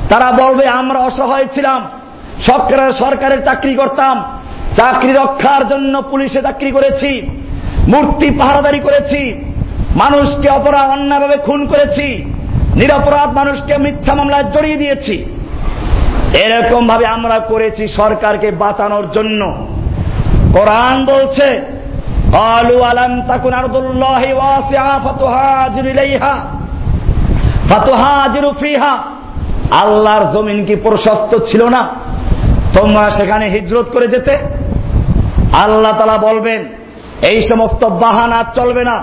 তারা বলবে, আমরা অসহায় ছিলাম। সরকারের সরকারের চাকরি করতাম চাকরি রক্ষার জন্য পুলিশে চাকরি করেছি মূর্তি পাহারাদারি করেছি মানুষকে অপরাধ অন্যায়ভাবে খুন করেছি নিরপরাধ মানুষকে মিথ্যা মামলায় জড়িয়ে দিয়েছি এরকম ভাবে আমরা করেছি সরকারকে বাঁচানোর জন্য কোরআন বলছে قالوا ألم تكن أرض الله واسعة فتهاجر إليها فتهاجر فيها আল্লাহর জমিন কি প্রশস্ত ছিল না তোমরা সেখানে হিজরত করে যেতে। আল্লাহ তালা বলবেন, এই সমস্ত বাহানা চলবে না।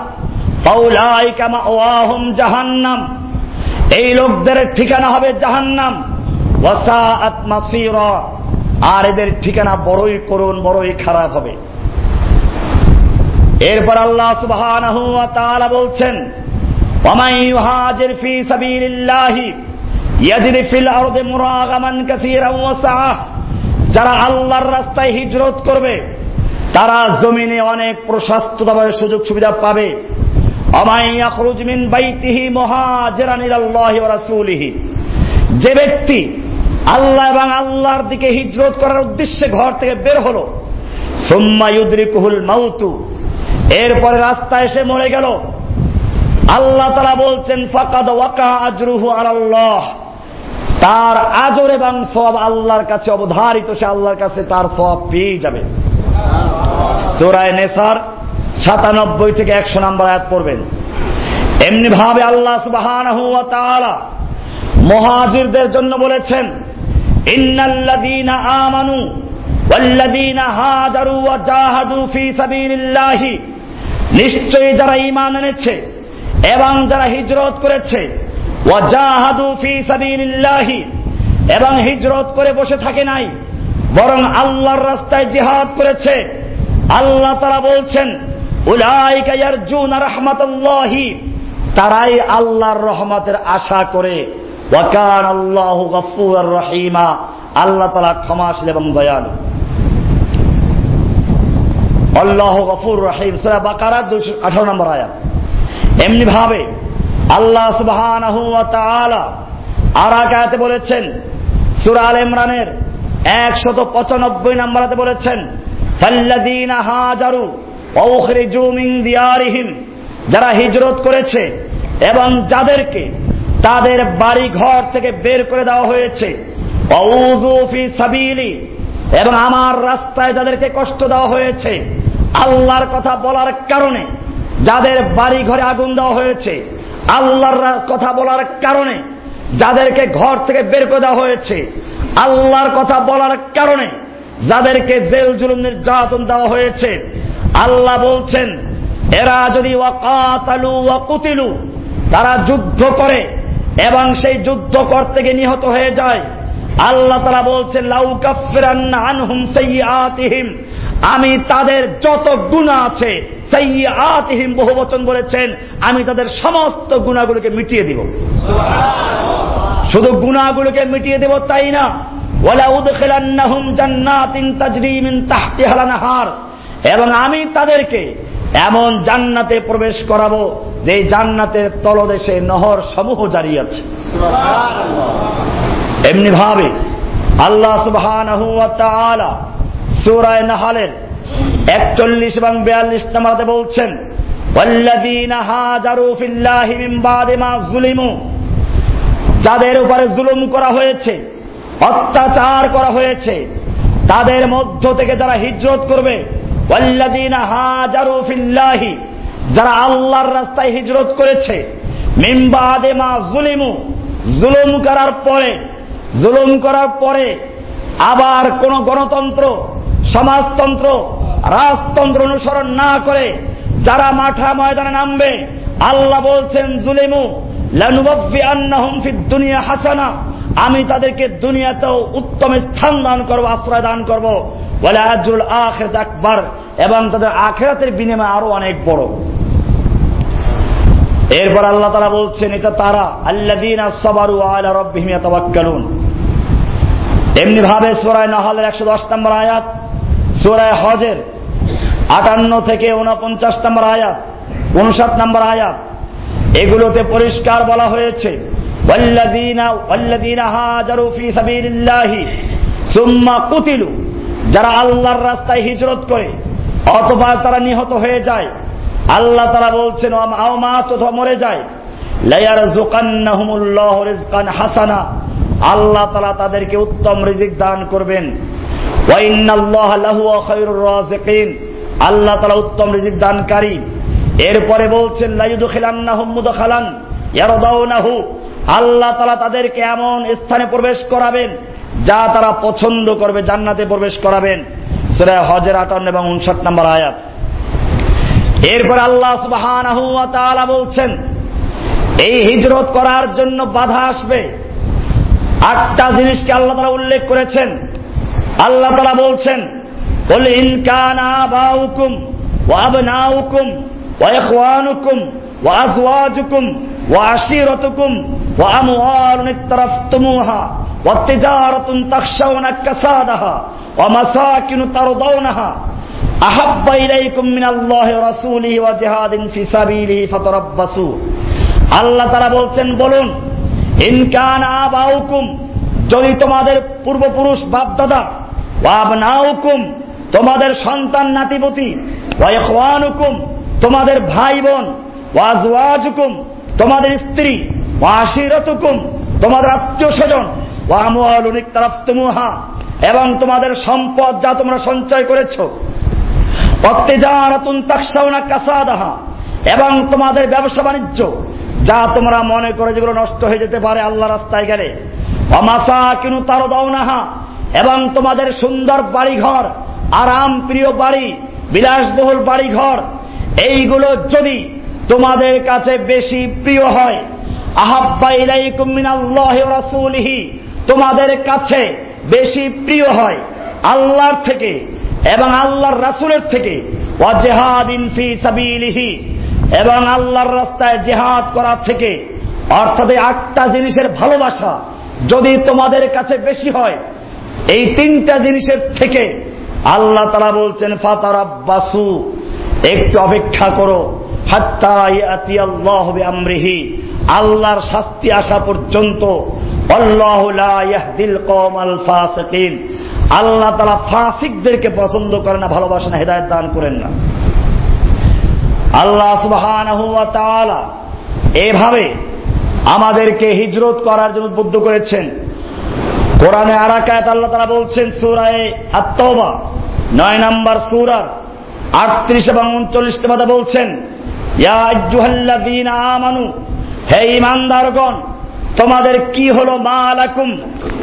জাহান্নাম। এই লোকদের ঠিকানা হবে জাহান্নাম। আর এদের ঠিকানা বড়ই করুন বড়ই খারাপ হবে। এরপর আল্লাহ সুবাহ বলছেন ফি সাবিলিল্লাহি, ইয়াজিদ ফিল আরদে মুরাগামান কাসীরান ওয়া সাআহ। যারা আল্লাহর রাস্তায় হিজরত করবে, তারা জমিনে অনেক প্রশস্তভাবে সুযোগ সুবিধা পাবে। যে ব্যক্তি আল্লাহ এবং আল্লাহর দিকে হিজরত করার উদ্দেশ্যে ঘর থেকে বের হলো সোম্মায়ুদ্রিকুহুল মাউতু। এরপরে রাস্তায় এসে মরে গেল। আল্লাহ তারা বলছেন, ফাকাদ ওয়াকা আজরুহু আল্লাহ তার আজর এবং সব আল্লাহর কাছে অবধারিত, সে আল্লাহর কাছে তার সব পেয়ে যাবে। সুরায় নেসার সাতানব্বই থেকে একশো নাম্বার আয়াত পড়বেন। এমনি ভাবে আল্লাহ সুবাহ মহাজিরদের জন্য বলেছেন, ইন্নাল্লাযীনা আমানু হাজারু ওয়া জাহাদু ফি সাবিলিল্লাহি। নিশ্চয়ই যারা ঈমান এনেছে এবং যারা হিজরত করেছে এবং হিজরত করে বসে থাকে নাই। বরং আল্লাহর রাস্তায় জিহাদ করেছে। আল্লাহ তারা বলছেন রহমতুল্লাহি। তারাই আল্লাহর রহমতের আশা করে। আল্লাহ গফুর রহিমা। আল্লাহ তালা ক্ষমাশীল এবং দয়ালু। আল্লাহ গফুর রহিম। সুরা বাকারা দুশো আঠারো নম্বর আয়াত। এমনি ভাবে আল্লাহ সুবহান আর আয়াতে বলেছেন, সুরা আল ইমরানের একশত পঁচানব্বই নম্বরাতে বলেছেন হাজারু যারা হিজরত করেছে এবং যাদেরকে তাদের বাড়ি ঘর থেকে বের করে দেওয়া হয়েছে সাবিলি, এবং আমার রাস্তায় যাদেরকে কষ্ট দেওয়া হয়েছে, আল্লাহর কথা বলার কারণে যাদের বাড়ি ঘরে আগুন দেওয়া হয়েছে আল্লাহর কথা বলার কারণে যাদেরকে ঘর থেকে বের করে দেওয়া হয়েছে, আল্লাহর কথা বলার কারণে যাদেরকে জেল জুলুম নির্যাতন দেওয়া হয়েছে, আল্লাহ বলছেন, এরা যদি ওয়াকাতালু ওয়াকুতিলু, তারা যুদ্ধ করে এবং সেই যুদ্ধ করতে গিয়ে নিহত হয়ে যায়, আল্লাহ তারা বলছেন লাউকাফিরান্না আনহুম সাইয়্যাতিহিম আমি তাদের যত গুণা আছে সাইয়্যাতিহিম বহু বচন বলেছেন আমি তাদের সমস্ত গুণাগুলোকে মিটিয়ে দিব। শুধু গুণাগুলোকে মিটিয়ে দেব তাই না? উদখিলান্নাহুম জান্নাতিন তাহতিহাল এবং আমি তাদেরকে এমন জান্নাতে প্রবেশ করাবো যে জান্নাতের তলদেশে নহর সমূহ জারি আছে। এমনি ভাবে আল্লাহ সুবহানাহু ওয়া তাআলা সূরায়ে নাহালের 41 এবং 42 নম্বরে বলছেন যাদের উপরে জুলুম করা হয়েছে, অত্যাচার করা হয়েছে, তাদের মধ্য থেকে যারা হিজরত করবে যারা আল্লাহর রাস্তায় হিজরত করেছে বাদি মা যুলিমু। জুলুম করার পরে, জুলুম করার পরে আবার কোন গণতন্ত্র সমাজতন্ত্র, রাজতন্ত্র অনুসরণ না করে যারা মাঠা ময়দানে নামবে, আল্লাহ বলছেন, জুলিমু দুনিয়া হাসানা। আমি তাদেরকে দুনিয়াতেও উত্তম স্থান দান করব, আশ্রয় দান করব। বলে আজরুল আখের একবার এবং তাদের আখেরাতের বিনিময় আরও অনেক বড়। এরপর আল্লাহ তারা বলছেন, এটা তারা আল্লাদিন সবারু আলা রব্বিহিম ইয়াতাওয়াক্কালুন। এমনি ভাবে সূরায়ে নাহলের 110 নম্বর আয়াত সূরায়ে হজের আটান্ন থেকে উনপঞ্চাশ নম্বর আয়াত উনষাট নম্বর আয়াত, এগুলোতে পরিষ্কার বলা হয়েছে যারা আল্লাহর রাস্তায় হিজরত করে, অথবা তারা নিহত হয়ে যায়। আল্লাহ তারা বলছেন মরে যায়। হাসানা আল্লাহ তালা তাদেরকে উত্তম রিজিক দান করবেন। আল্লাহ তালা উত্তম রিজিক দানকারী। এরপরে বলছেন খালান আল্লাহ তালা তাদেরকে এমন স্থানে প্রবেশ করাবেন, যা তারা পছন্দ করবে, জান্নাতে প্রবেশ করাবেন। সেটা হজের আটান্ন এবং উনষাট নম্বর আয়াত। এরপর আল্লাহ সুবহান বলছেন, এই হিজরত করার জন্য বাধা আসবে। আটটা জিনিসকে আল্লাহ তারা উল্লেখ করেছেন। আল্লাহ তারা বলছেন قل إن كان آباؤكم وأبناؤكم وإخوانكم وأزواجكم وعشيرتكم وأموال اقترفتموها والتجارة تخشون كسادها ومساكن ترضونها أحب إليكم من الله ورسوله وجهاد في سبيله فتربصوا আল্লাহ তারা বলছেন বলুন ইনকান আবাউকুম যদি তোমাদের পূর্বপুরুষ বাপদাদা ওয়াবনাউকুম, তোমাদের সন্তান নাতিপতি, ওয়াইখওয়ানুকুম, তোমাদের ভাই বোন ওয়াজওয়াজুকুম, তোমাদের স্ত্রী, ওয়াশিরতুকুম, তোমাদের আত্মীয় স্বজন তারাফতুমুহা এবং তোমাদের সম্পদ যা তোমরা সঞ্চয় করেছ। কাসাদাহা, এবং তোমাদের ব্যবসা বাণিজ্য, যা তোমরা মনে করে যেগুলো নষ্ট হয়ে যেতে পারে আল্লাহ রাস্তায় গেলে। অমাসা কিনু তারও দাও নাহা এবং তোমাদের সুন্দর বাড়িঘর, আরাম প্রিয় বাড়ি, বিলাসবহুল বাড়িঘর, এইগুলো যদি তোমাদের কাছে বেশি প্রিয় হয়, আহাব্বা ইলাইকুম মিনাল্লাহ রাসূলিহি, তোমাদের কাছে বেশি প্রিয় হয় আল্লাহর থেকে এবং আল্লাহর রাসুলের থেকে ওয়াজহাদিন ফি সাবিলিহি, এবং আল্লাহর রাস্তায় জেহাদ করার থেকে, অর্থাৎ আটটা জিনিসের ভালোবাসা যদি তোমাদের কাছে বেশি হয় এই তিনটা জিনিসের থেকে আল্লাহ তারা বলছেন, ফাতারাব্বাসু একটু অপেক্ষা করো। আমরিহি আল্লাহর শাস্তি আসা পর্যন্ত আল্লাহ তালা ফাসিকদেরকে পছন্দ করে না, ভালোবাসেন হেদায়ত দান করেন না। আল্লাহ সুবহান এভাবে আমাদেরকে হিজরত করার জন্য উদ্বুদ্ধ করেছেন। কোরআনে আরাকায়াত আল্লাহ তারা বলছেন সুরায় আত্মবা নয় নাম্বার সুরার আটত্রিশ এবং উনচল্লিশ মাদা বলছেন আমানু, হে ইমানদারগণ তোমাদের কি হলো? মা আলাকুম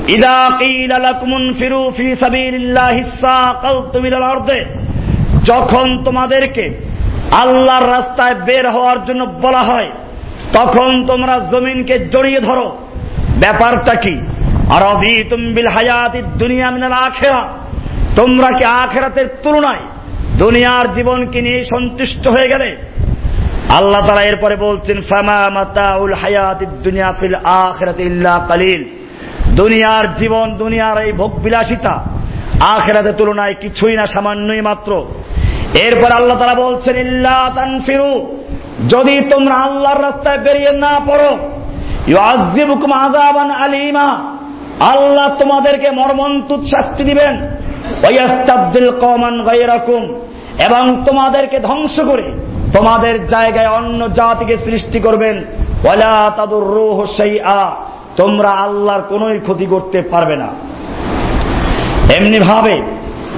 ইদা কিল আলাকুমুন ফিরু ফি সাবিলিল্লাহি সাকালতুম ইলাল আরদে যখন তোমাদেরকে আল্লাহর রাস্তায় বের হওয়ার জন্য বলা হয়, তখন তোমরা জমিনকে জড়িয়ে ধরো। ব্যাপারটা কি? আর বিল হায়াতি দুনিয়া আখেরা। তোমরা কি আখেরাতের তুলনায় দুনিয়ার জীবনকে নিয়ে সন্তুষ্ট হয়ে গেলে? আল্লাহ তারা এরপরে বলছেন, ফামা দুনিয়া ফিল আখেরাতে কালিল। দুনিয়ার জীবন, দুনিয়ার এই ভোগ বিলাসিতা আখেরাতের তুলনায় কিছুই না, সামান্যই মাত্র। এরপর আল্লাহ তারা বলছেন, ইল্লা তানফিরু, যদি তোমরা আল্লাহর রাস্তায় বেরিয়ে না পড়ো আযাবান আলিমা। আল্লাহ তোমাদেরকে মর্মন্তুদ শাস্তি দিবেন। ওয়াস্তাবদিল কওমান গায়রাকুম। এবং তোমাদেরকে ধ্বংস করে তোমাদের জায়গায় অন্য জাতিকে সৃষ্টি করবেন। ওয়ালা তাদুররুহু শাইআ। তোমরা আল্লাহর কোনোই ক্ষতি করতে পারবে না। এমনি ভাবে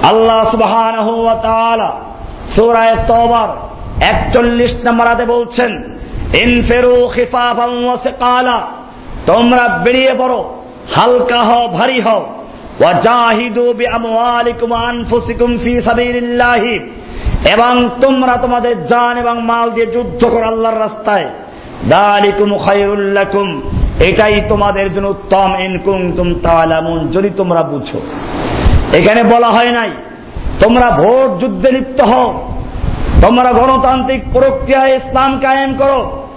আল্লাহ সুবহানাহু ওয়া তাআলা সূরা তওবার 41 নম্বর আয়াতে বলছেন, ইনফিরু খিফাফান ওয়া সিকালা। তোমরা বেরিয়ে পড়ো। হালকা হও, ভারী হও। এবং তোমরা তোমাদের জান এবং মাল দিয়ে যুদ্ধ করো আল্লাহর রাস্তায়। এটাই তোমাদের জন্য উত্তম। ইনকুম তুম তালামুন। যদি তোমরা বুঝো। এখানে বলা হয় নাই, তোমরা ভোট যুদ্ধে লিপ্ত হও। তোমরা গণতান্ত্রিক প্রক্রিয়ায় ইসলাম কায়েম করো।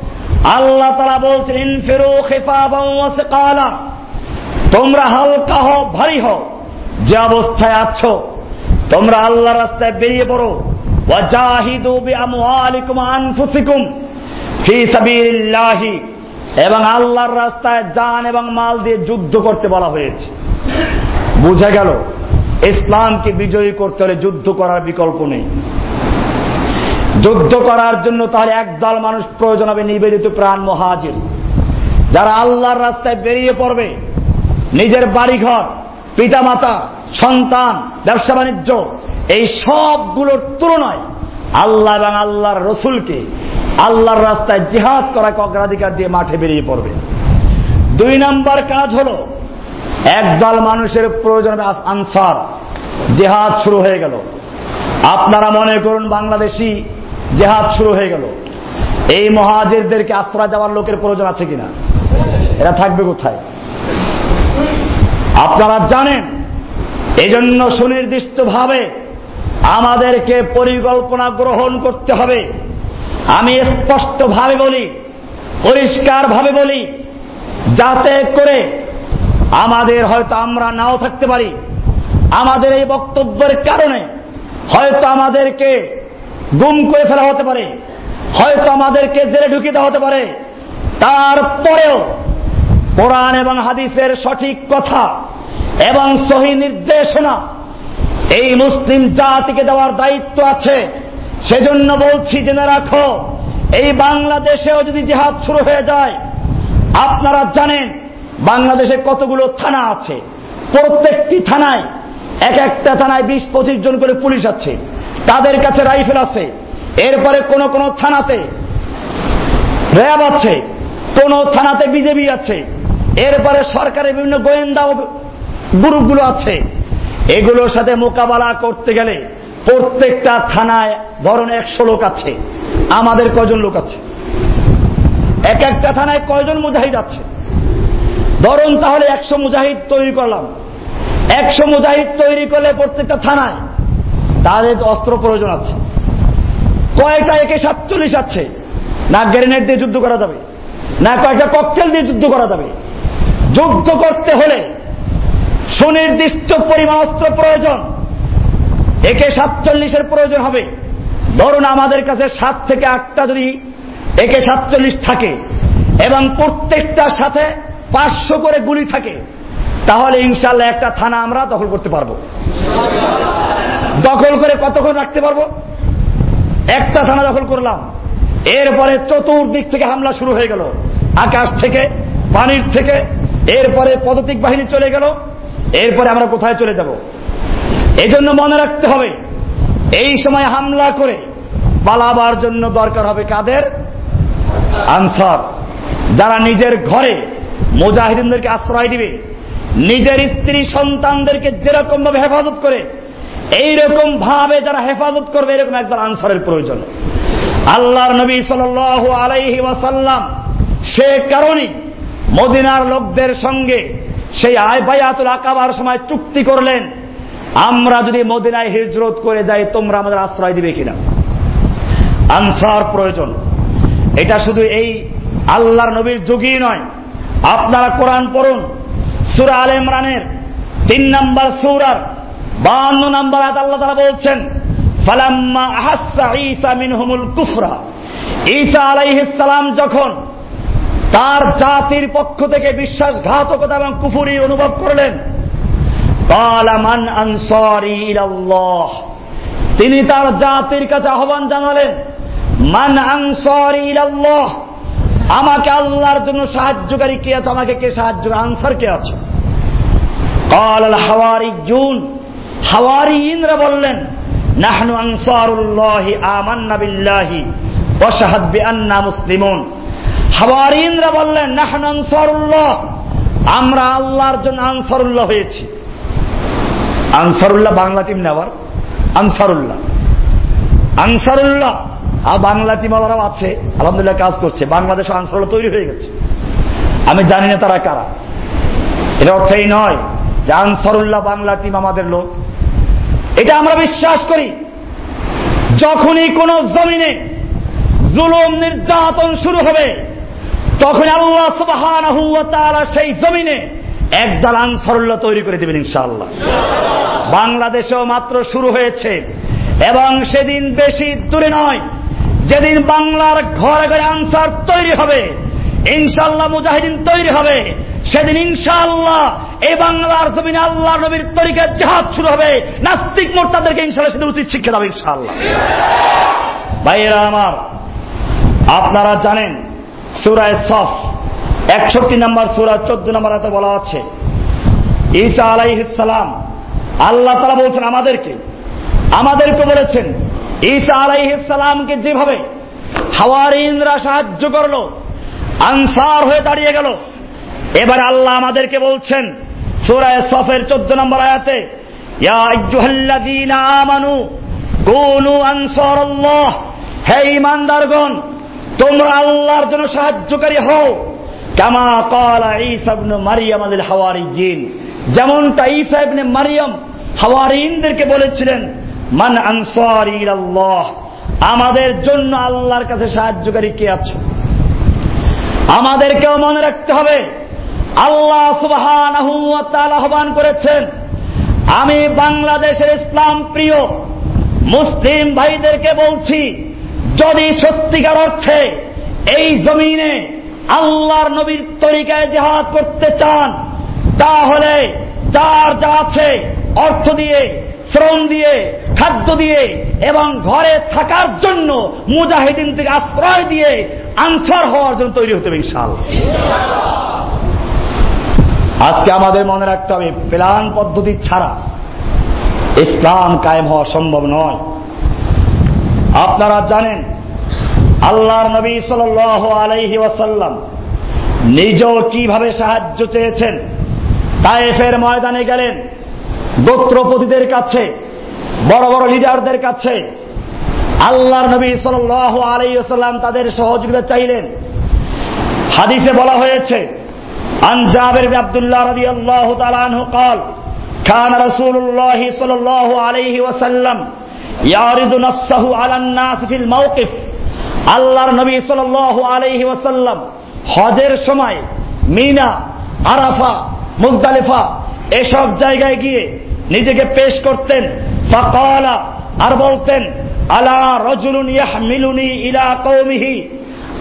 আল্লাহ তারা বলছেন ইনফিরু কালা তোমরা হালকা হও, ভারী হও। যে অবস্থায় আছো, তোমরা আল্লাহ রাস্তায় বেরিয়ে পড়ো। এবং আল্লাহর রাস্তায় জান এবং মাল দিয়ে যুদ্ধ করতে বলা হয়েছে। বুঝা গেল, ইসলামকে বিজয়ী করতে হলে যুদ্ধ করার বিকল্প নেই। যুদ্ধ করার জন্য তাহলে একদল মানুষ প্রয়োজন হবে নিবেদিত প্রাণ মহাজির। যারা আল্লাহর রাস্তায় বেরিয়ে পড়বে নিজের বাড়িঘর, পিতামাতা, সন্তান, ব্যবসা বাণিজ্য, এই সবগুলোর তুলনায় আল্লাহ এবং আল্লাহর রসুলকে আল্লাহর রাস্তায় জিহাদ করাকে অগ্রাধিকার দিয়ে মাঠে বেরিয়ে পড়বে। দুই নাম্বার কাজ হল, একদল মানুষের প্রয়োজন আনসার। জেহাদ শুরু হয়ে গেল। আপনারা মনে করুন বাংলাদেশি জেহাদ শুরু হয়ে গেল। এই মহাজেরদেরকে আশ্রয় দেওয়ার লোকের প্রয়োজন আছে কিনা? এরা থাকবে কোথায়? আপনারা জানেন, এজন্য সুনির্দিষ্টভাবে আমাদেরকে পরিকল্পনা গ্রহণ করতে হবে। আমি স্পষ্টভাবে বলি, পরিষ্কারভাবে বলি, যাতে করে আমাদের হয়তো আমরা নাও থাকতে পারি। আমাদের এই বক্তব্যের কারণে হয়তো আমাদেরকে গুম করে ফেলা হতে পারে, হয়তো আমাদেরকে জেলে ঢুকিয়ে দেওয়া হতে পারে। তারপরেও কোরআন এবং হাদিসের সঠিক কথা এবং সহি নির্দেশনা। এই মুসলিম জাতিকে দেওয়ার দায়িত্ব আছে। সেজন্য বলছি, জেনে রাখো, এই বাংলাদেশেও যদি জেহাদ শুরু হয়ে যায়, আপনারা জানেন বাংলাদেশে কতগুলো থানা আছে। প্রত্যেকটি থানায় এক একটা থানায় বিশ, পঁচিশ জন করে পুলিশ আছে। তাদের কাছে রাইফেল আছে। এরপরে কোন কোন থানাতে র্যাব আছে। কোন থানাতে বিজেপি আছে। এরপরে সরকারের বিভিন্ন গোয়েন্দা গ্রুপগুলো আছে। এগুলোর সাথে মোকাবেলা করতে গেলে প্রত্যেকটা থানায় ধরুন একশো লোক আছে। আমাদের কয়জন লোক আছে? এক একটা থানায় কয়জন মুজাহিদ আছে? ধরুন তাহলে একশো মুজাহিদ তৈরি করলাম। একশো মুজাহিদ তৈরি করলে প্রত্যেকটা থানায় তাদের অস্ত্র প্রয়োজন আছে। কয়টা একে সাতচল্লিশ আছে? না গ্রেনেড দিয়ে যুদ্ধ করা যাবে। না কয়েকটা ককটেল দিয়ে যুদ্ধ করা যাবে? যুদ্ধ করতে হলে সুনির্দিষ্ট পরিমাণ অস্ত্র প্রয়োজন। একে সাতচল্লিশের প্রয়োজন হবে। ধরুন আমাদের কাছে সাত থেকে আটটা যদি একে সাতচল্লিশ থাকে এবং প্রত্যেকটার সাথে পাঁচশো করে গুলি থাকে, তাহলে ইনশাল্লাহ একটা থানা আমরা দখল করতে পারব। দখল করে কতক্ষণ রাখতে পারব? একটা থানা দখল করলাম। এরপরে চতুর্দিক থেকে হামলা শুরু হয়ে গেল। আকাশ থেকে, পানির থেকে এরপরে পদতিক বাহিনী চলে গেল, এরপরে আমরা কোথায় চলে যাব? এজন্য মনে রাখতে হবে, এই সময় হামলা করে পালাবার জন্য দরকার হবে কাদের? আনসার, যারা নিজের ঘরে মুজাহিদিনদেরকে আশ্রয় দিবে, নিজের স্ত্রী সন্তানদেরকে যেরকম ভাবে হেফাজত করে, এইরকম ভাবে যারা হেফাজত করবে, এরকম একদল আনসারের প্রয়োজন। আল্লাহর নবী সাল আলাইহি ওয়াসাল্লাম সে কারণে মদিনার লোকদের সঙ্গে সেই আয় বায়াতুল আকাবার সময় চুক্তি করলেন, আমরা যদি মদিনায় হিজরত করে যাই, তোমরা আমাদের আশ্রয় দিবে কিনা? আনসার প্রয়োজন। এটা শুধু এই আল্লাহর নবীর যুগই নয়। আপনারা কোরআন পড়ুন, সুরা আল ইমরানের তিন নম্বর সুরার বান্ন নম্বর আয়াত আল্লাহ তারা বলছেন, ফালাম্মা আহাসা ঈসা মিনহুমুল কুফরা। ঈসা আলাইহিস সালাম যখন তার জাতির পক্ষ থেকে বিশ্বাসঘাতকতা এবং কুফুরি অনুভব করলেন মান আনসারি ইলাল্লাহ তিনি তার জাতির কাছে আহ্বান জানালেন মান আনসারি ইলাল্লাহ আমাকে আল্লাহর জন্য সাহায্যকারী কে আছে আমাকে কে সাহায্য আনসার কে আছে قال الحواريون হাওয়ারিইনরা বললেন নাহনু আনসারুল্লাহ আমান্না বিল্লাহি ওয়াশহাদ বিআন্না মুসলিমুন হাওয়ারিনরা বললেন, নাহনু আনসারুল্লাহ। আমরা আল্লাহর জন্য আনসারুল্লাহ হয়েছি। আনসারুল্লাহ বাংলা টিম নেওয়ার। আনসারুল্লাহ। আনসারুল্লাহ। আর বাংলা টিম আলারাও আছে, আলহামদুলিল্লাহ কাজ করছে। বাংলাদেশে আনসারুল্লাহ তৈরি হয়ে গেছে। আমি জানি না তারা কারা। এর অর্থ এই নয় যে আনসারুল্লাহ বাংলা টিম আমাদের লোক। এটা আমরা বিশ্বাস করি। যখনই কোন জমিনে জুলুম নির্যাতন শুরু হবে তখন আল্লাহ সুবাহ সেই জমিনে একদল আনসারুল্লাহ তৈরি করে দেবেন ইনশাআল্লাহ। বাংলাদেশেও মাত্র শুরু হয়েছে এবং সেদিন বেশি দূরে নয়, যেদিন বাংলার ঘরে ঘরে আনসার তৈরি হবে ইনশাল্লাহ মুজাহিদিন তৈরি হবে, সেদিন ইনশাআল্লাহ এই বাংলার জমিনে আল্লাহ নবীর তরিকার জাহাজ শুরু হবে, নাস্তিক মোর্তাদেরকে ইনশাল্লাহ সেদিন উচিত শিক্ষা দেবে ইনশাআল্লাহ। ভাইয়েরা আমার, আপনারা জানেন সুরায় সফ একষট্টি নম্বর সুরা, চোদ্দ নম্বর হাতে বলা আছে, ঈসা আলাইহিসালাম আল্লাহ তারা বলছেন আমাদেরকে আমাদেরকে বলেছেন, ঈসা আলাইহিসালামকে যেভাবে হাওয়ারিনরা সাহায্য করল, আনসার হয়ে দাঁড়িয়ে গেল, এবার আল্লাহ আমাদেরকে বলছেন সুরায় সফের চোদ্দ নম্বর আয়াতে আমানু কোনু আনসার হে ইমানদারগণ তোমরা আল্লাহর জন্য সাহায্যকারী হও। কামা কালা ইসাবনে মারিয়াম আদিল হাওয়ারি জিন যেমনটা ইসা ইবনে মারিয়াম হাওয়ারিনদেরকে বলেছিলেন, মান আনসার আল্লাহ আমাদের জন্য আল্লাহর কাছে সাহায্যকারী কে আছে? আমাদেরকেও মনে রাখতে হবে, আল্লাহ সুবহান আহ্বান করেছেন, আমি বাংলাদেশের ইসলাম প্রিয় মুসলিম ভাইদেরকে বলছি যদি সত্যিকার অর্থে এই জমিনে আল্লাহর নবীর তরিকায় জেহাদ করতে চান, তাহলে যার যা আছে অর্থ দিয়ে, শ্রম দিয়ে, খাদ্য দিয়ে এবং ঘরে থাকার জন্য মুজাহিদিন থেকে আশ্রয় দিয়ে আনসার হওয়ার জন্য তৈরি হতে হবে ইনশাল আজকে আমাদের মনে রাখতে হবে প্লান পদ্ধতি ছাড়া ইসলাম কায়েম হওয়া সম্ভব নয়। আপনারা জানেন, আল্লাহর নবী সাল আলাইহি ওয়াসাল্লাম নিজেও কীভাবে সাহায্য চেয়েছেন, তায়েফের ময়দানে গেলেন, গোত্রপতিদের কাছে, বড় বড় লিডারদের কাছে, আল্লাহর নবী সাল আলাইসাল্লাম তাদের সহযোগিতা চাইলেন। হাদিসে বলা হয়েছে আনজাবের আব্দুল্লাহ রবি আল্লাহ তালানহ কল খান রসুল্লাহ সাল আলাইহি ওয়াসাল্লাম আল্লাহর নবী সাল আলহি ওয়াসাল্লাম হজের সময় মিনা, আরাফা, মুজদালিফা এসব জায়গায় গিয়ে নিজেকে পেশ করতেন। আর বলতেন, আলা রজুলুন ইয়াহমিলুনি ইলা কৌমিহি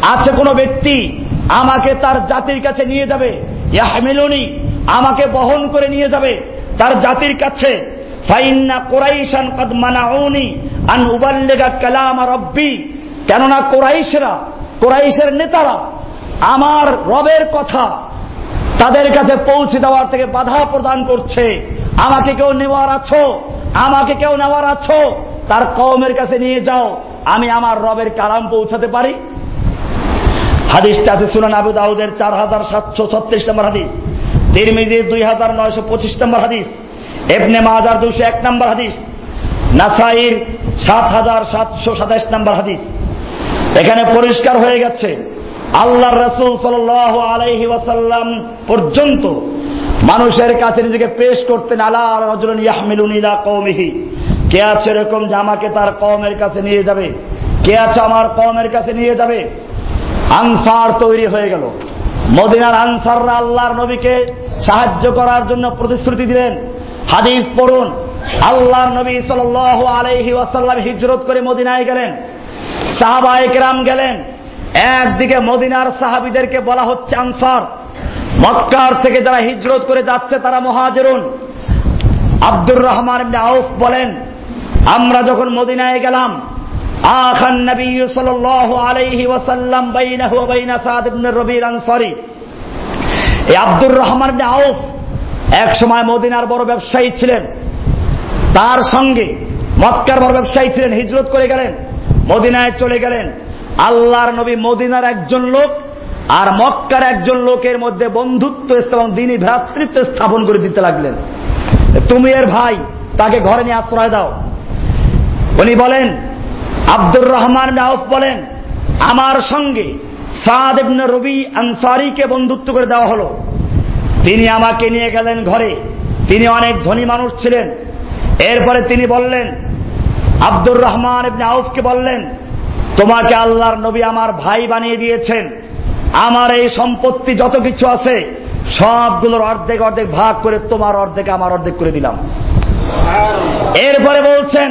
আছে কোনো ব্যক্তি আমাকে তার জাতির কাছে নিয়ে যাবে? ইয়াহমিলুনি আমাকে বহন করে নিয়ে যাবে তার জাতির কাছে। ফাইন্না কোরাইশান কদ মানাউনি আন উবাল্লেগা কালাম রব্বি। কেননা কোরাইশরা, কোরাইশের নেতারা আমার রবের কথা তাদের কাছে পৌঁছে দেওয়ার থেকে বাধা প্রদান করছে। আমাকে কেউ নেওয়ার আছো? আমাকে কেউ নেওয়ার আছো? তার কওমের কাছে নিয়ে যাও। আমি আমার রবের কালাম পৌঁছাতে পারি। হাদিসটা আছে সুনান আবু দাউদের চার হাজার সাতশো ছত্রিশ নম্বর হাদিস। তিরমিজির দুই হাজার নয়শো পঁচিশ নম্বর হাদিস। এবনে মাজার দুশো এক নম্বর হাদিস, নাসাইর সাত হাজার সাতশো সাতাইশ নম্বর হাদিস। এখানে পরিষ্কার হয়ে গেছে আল্লাহ রসুল সাল আলাইহি ওয়াসাল্লাম পর্যন্ত মানুষের কাছে নিজেকে পেশ করতেন, আলা রজুল ইয়াহমিলুন ইলা কৌমিহি কে আছে এরকম যে আমাকে তার কমের কাছে নিয়ে যাবে? কে আছে আমার কমের কাছে নিয়ে যাবে? আনসার তৈরি হয়ে গেল। মদিনার আনসাররা আল্লাহর নবীকে সাহায্য করার জন্য প্রতিশ্রুতি দিলেন। হাদিস পড়ুন। আল্লাহর নবী সাল আলহি ওয়াসাল্লাম হিজরত করে মদিনায় গেলেন। সাহাবা একরাম গেলেন। একদিকে মদিনার সাহাবিদেরকে বলা হচ্ছে আনসার। মক্কার থেকে যারা হিজরত করে যাচ্ছে, তারা মহাজেরুন। আব্দুর রহমান আউফ বলেন, আমরা যখন মদিনায় গেলাম, আখান নবী সাল্লাল্লাহু আলাইহি ওয়াসাল্লাম বাইনাহু বাইনা সাদ রবির আনসারী। এই আব্দুর রহমান আউফ এক সময় মদিনার বড় ব্যবসায়ী ছিলেন। তার সঙ্গে মক্কার বড় ব্যবসায়ী ছিলেন, হিজরত করে গেলেন, মদিনায় চলে গেলেন। আল্লাহর নবী মদিনার একজন লোক আর মক্কার একজন লোকের মধ্যে বন্ধুত্ব এবং দিনী ভ্রাতৃত্ব স্থাপন করে দিতে লাগলেন। তুমি এর ভাই, তাকে ঘরে নিয়ে আশ্রয় দাও। উনি বলেন, আব্দুর রহমান আউফ বলেন, আমার সঙ্গে সাদ ইবনে রবি আনসারিকে বন্ধুত্ব করে দেওয়া হলো। তিনি আমাকে নিয়ে গেলেন ঘরে। তিনি অনেক ধনী মানুষ ছিলেন। এরপরে তিনি বললেন, আব্দুর রহমান ইবনে আউফকে বললেন, তোমাকে আল্লাহর নবী আমার ভাই বানিয়ে দিয়েছেন। আমার এই সম্পত্তি যত কিছু আছে, সবগুলোর অর্ধেক অর্ধেক ভাগ করে তোমার অর্ধেক আমার অর্ধেক করে দিলাম। এরপরে বলছেন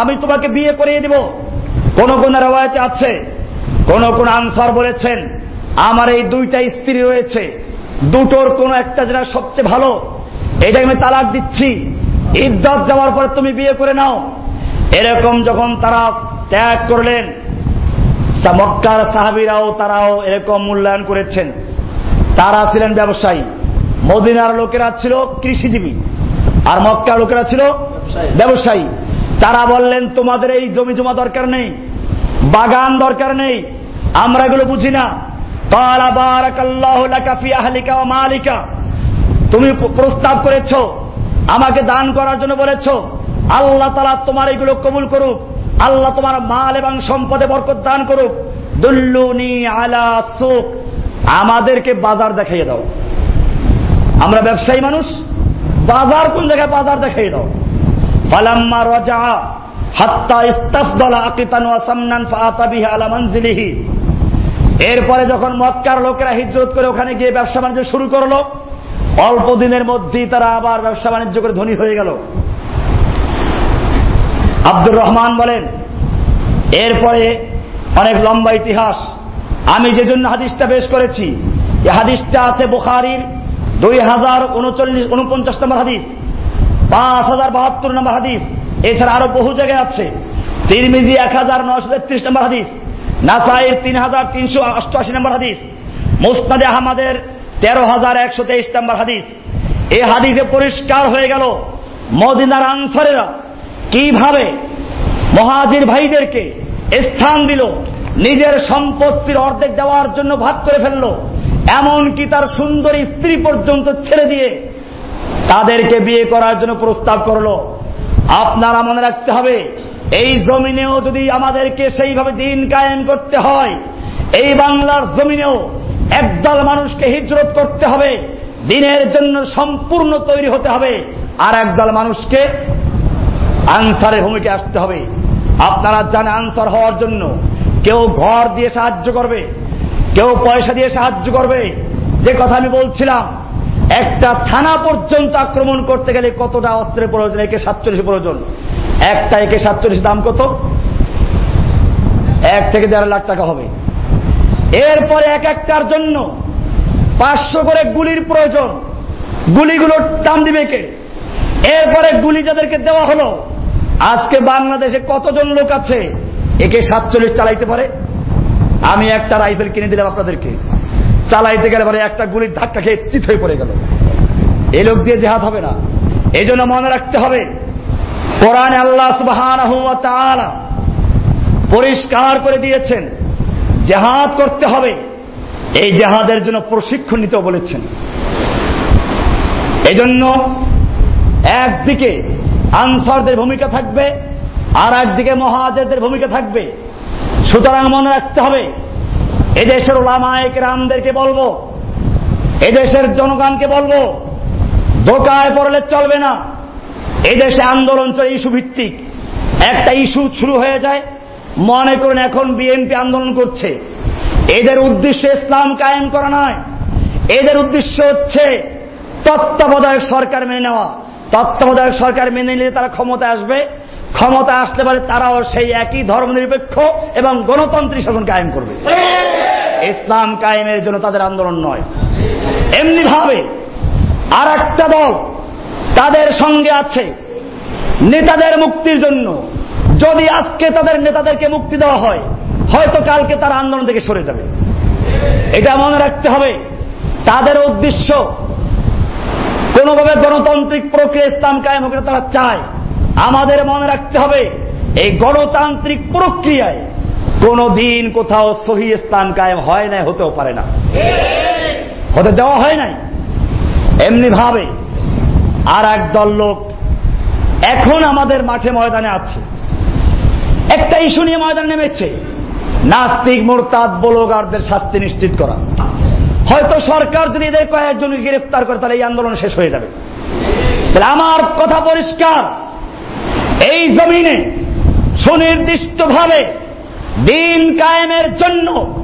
আমি তোমাকে বিয়ে করিয়ে দিব। কোন কোন রেওয়ায়তে আছে কোন কোন আনসার বলেছেন, আমার এই দুইটা স্ত্রী রয়েছে। দুটোর কোন একটা যেটা সবচেয়ে ভালো। এটাকে আমি তালাক দিচ্ছি। ইদ্যত যাওয়ার পরে তুমি বিয়ে করে নাও। এরকম যখন তারা ত্যাগ করলেন মক্কার সাহাবিরাও তারাও এরকম মূল্যায়ন করেছেন। তারা ছিলেন ব্যবসায়ী। মদিনার লোকেরা ছিল কৃষিজীবী। আর মক্কার লোকেরা ছিল ব্যবসায়ী। তারা বললেন, তোমাদের এই জমি জমা দরকার নেই। বাগান দরকার নেই। আমরা এগুলো বুঝি না। মালিকা। তুমি প্রস্তাব করেছ, আমাকে দান করার জন্য বলেছ, আল্লাহ তালা তোমার এগুলো কবুল করুক, আল্লাহ তোমার মাল এবং সম্পদে বরকত দান করুক। দুল্লুনি আলা সুখ আমাদেরকে বাজার দেখাইয়ে দাও। আমরা ব্যবসায়ী মানুষ, বাজার কোন জায়গায় বাজার দেখাইয়ে দাও? ফালাম্মা রাজা এরপরে যখন মক্কার লোকেরা হিজরত করে ওখানে গিয়ে ব্যবসা বাণিজ্য শুরু করল, অল্প দিনের মধ্যেই তারা আবার ব্যবসা বাণিজ্য করে ধনী হয়ে গেল। আব্দুর রহমান বলেন, এরপরে অনেক লম্বা ইতিহাস। আমি যে জন্য হাদিসটা বেশ করেছি এই হাদিসটা আছে বুখারির দুই হাজার উনচল্লিশ, উনপঞ্চাশ নম্বর হাদিস, পাঁচ হাজার বাহাত্তর নম্বর হাদিস। এছাড়া আরও বহু জায়গায় আছে। তিরমিজি এক হাজার নশো তেত্রিশ নম্বর হাদিস, নাসাইর তিন হাজার তিনশো অষ্টআশি নম্বর হাদিস মুস্তাদে আহমদের তেরো হাজার একশো তেইশ নম্বর হাদিস। এই হাদিসে পরিষ্কার হয়ে গেল মদিনার আনসারেরা কীভাবে মহাজির ভাইদেরকে স্থান দিল, নিজের সম্পত্তির অর্ধেক দেওয়ার জন্য ভাগ করে ফেলল, এমনকি তার সুন্দরী স্ত্রী পর্যন্ত ছেড়ে দিয়ে তাদেরকে বিয়ে করার জন্য প্রস্তাব করল। আপনারা মনে রাখতে হবে, এই জমিনেও যদি আমাদেরকে সেইভাবে দিন কায়েম করতে হয়, এই বাংলার জমিনেও একদল মানুষকে হিজরত করতে হবে, দিনের জন্য সম্পূর্ণ তৈরি হতে হবে, আর একদল মানুষকে আনসারের ভূমিকা আসতে হবে। আপনারা জানে আনসার হওয়ার জন্য কেউ ঘর দিয়ে সাহায্য করবে, কেউ পয়সা দিয়ে সাহায্য করবে, যে কথা আমি বলছিলাম একটা থানা পর্যন্ত আক্রমণ করতে গেলে কতটা অস্ত্রের প্রয়োজন? একে সাতচল্লিশ প্রয়োজন। একটা একে সাতচল্লিশ দাম কত? এক থেকে দেড় লাখ টাকা হবে। এরপরে এক একটার জন্য পাঁচশো করে গুলির প্রয়োজন। গুলিগুলোর দাম দিবে কে? এরপরে গুলি যাদেরকে দেওয়া হলো, আজকে বাংলাদেশে কতজন লোক আছে? একে সাতচল্লিশ চালাইতে পারে? আমি একটা রাইফেল কিনে দিলাম আপনাদেরকে। চালাইতে গেলে পরে একটা গুলির ধাক্কা খেয়ে চিত হয়ে পড়ে গেল। এই লোক দিয়ে জেহাদ হবে না। এই জন্য মনে রাখতে হবে, কোরআন আল্লাহ সুবাহ পরিষ্কার করে দিয়েছেন, জেহাদ করতে হবে। এই জেহাদের জন্য প্রশিক্ষণ নিতেও বলেছেন। এজন্য একদিকে আনসারদের ভূমিকা থাকবে আর একদিকে মহাজেরদের ভূমিকা থাকবে। সুতরাং মনে রাখতে হবে এদেশের ওলামায়ক রামদেরকে বলব, এদেশের জনগণকে বলব ধোকায় পড়লে চলবে না। এদেশে আন্দোলন চলে ইস্যু ভিত্তিক। একটা ইস্যু শুরু হয়ে যায়, মনে করুন এখন বিএনপি আন্দোলন করছে। এদের উদ্দেশ্য ইসলাম কায়েম করা নয়। এদের উদ্দেশ্য হচ্ছে তত্ত্বাবধায়ক সরকার মেনে নেওয়া। তত্ত্বাবধায়ক সরকার মেনে নিলে তারা ক্ষমতা আসবে। ক্ষমতা আসতে পারে তারাও সেই একই ধর্মনিরপেক্ষ এবং গণতান্ত্রিক শাসন কায়েম করবে। ইসলাম কায়েমের জন্য তাদের আন্দোলন নয়। এমনি ভাবে আর একটা দল তাদের সঙ্গে আছে নেতাদের মুক্তির জন্য। যদি আজকে তাদের নেতাদেরকে মুক্তি দেওয়া হয়, হয়তো কালকে তার আন্দোলন থেকে সরে যাবে। এটা মনে রাখতে হবে, তাদের উদ্দেশ্য কোনোভাবে গণতান্ত্রিক প্রক্রিয়া ইসলাম কায়েম হোক তারা চায়। আমাদের মনে রাখতে হবে, এই গণতান্ত্রিক প্রক্রিয়ায় কোন দিন কোথাও সহি ইসলাম কায়েম হয় নাই, হতেও পারে না। হতে দেওয়া হয় নাই। এমনি ভাবে আর এক দল লোক এখন আমাদের মাঠে ময়দানে আছে। একটা ইস্যু নিয়ে ময়দানে নেমেছে। নাস্তিক, মোরতাদ, বলগারদের শাস্তি নিশ্চিত করা। হয়তো সরকার যদি এদের কয়েকজনকে গ্রেফতার করে, তাহলে এই আন্দোলন শেষ হয়ে যাবে। আমার কথা পরিষ্কার। এই জমিনে সুনির্দিষ্টভাবে দিন কায়েমের জন্য,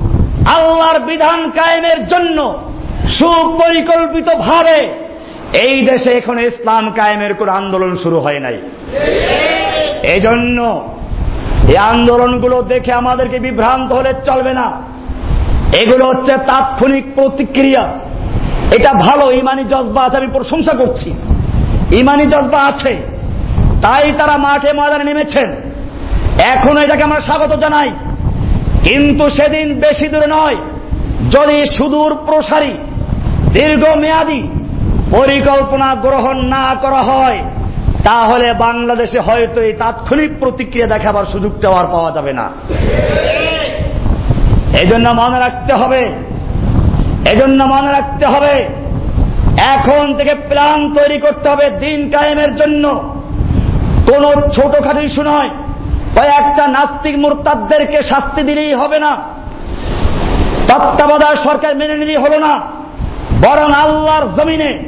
আল্লাহর বিধান কায়েমের জন্য সুপরিকল্পিত ভাবে এই দেশে এখন ইসলাম কায়েমের কোন আন্দোলন শুরু হয় নাই। এই জন্য এই আন্দোলনগুলো দেখে আমাদেরকে বিভ্রান্ত হলে চলবে না। এগুলো হচ্ছে তাৎক্ষণিক প্রতিক্রিয়া। এটা ভালো, ইমানি জজবা আছে, আমি প্রশংসা করছি। ইমানি জজবা আছে। তাই তারা মাঠে ময়দানে নেমেছেন। এখন এটাকে আমরা স্বাগত জানাই। কিন্তু সেদিন বেশি দূরে নয়, যদি সুদূর প্রসারী, দীর্ঘমেয়াদী পরিকল্পনা গ্রহণ না করা হয়, তাহলে বাংলাদেশে হয়তো এই তাৎক্ষণিক প্রতিক্রিয়া দেখাবার সুযোগটা আর পাওয়া যাবে না। এজন্য মনে রাখতে হবে, এজন্য মনে রাখতে হবে, এখন থেকে প্ল্যান তৈরি করতে হবে দিন কায়েমের জন্য। কোন ছোটখাটো ইস্যু নয়। কয়েকটা নাস্তিক মোরতাদদেরকে শাস্তি দিলেই হবে না। তত্ত্বাবধায়ক সরকার মেনে নিলেই হলো না। বরং আল্লাহর জমিনে,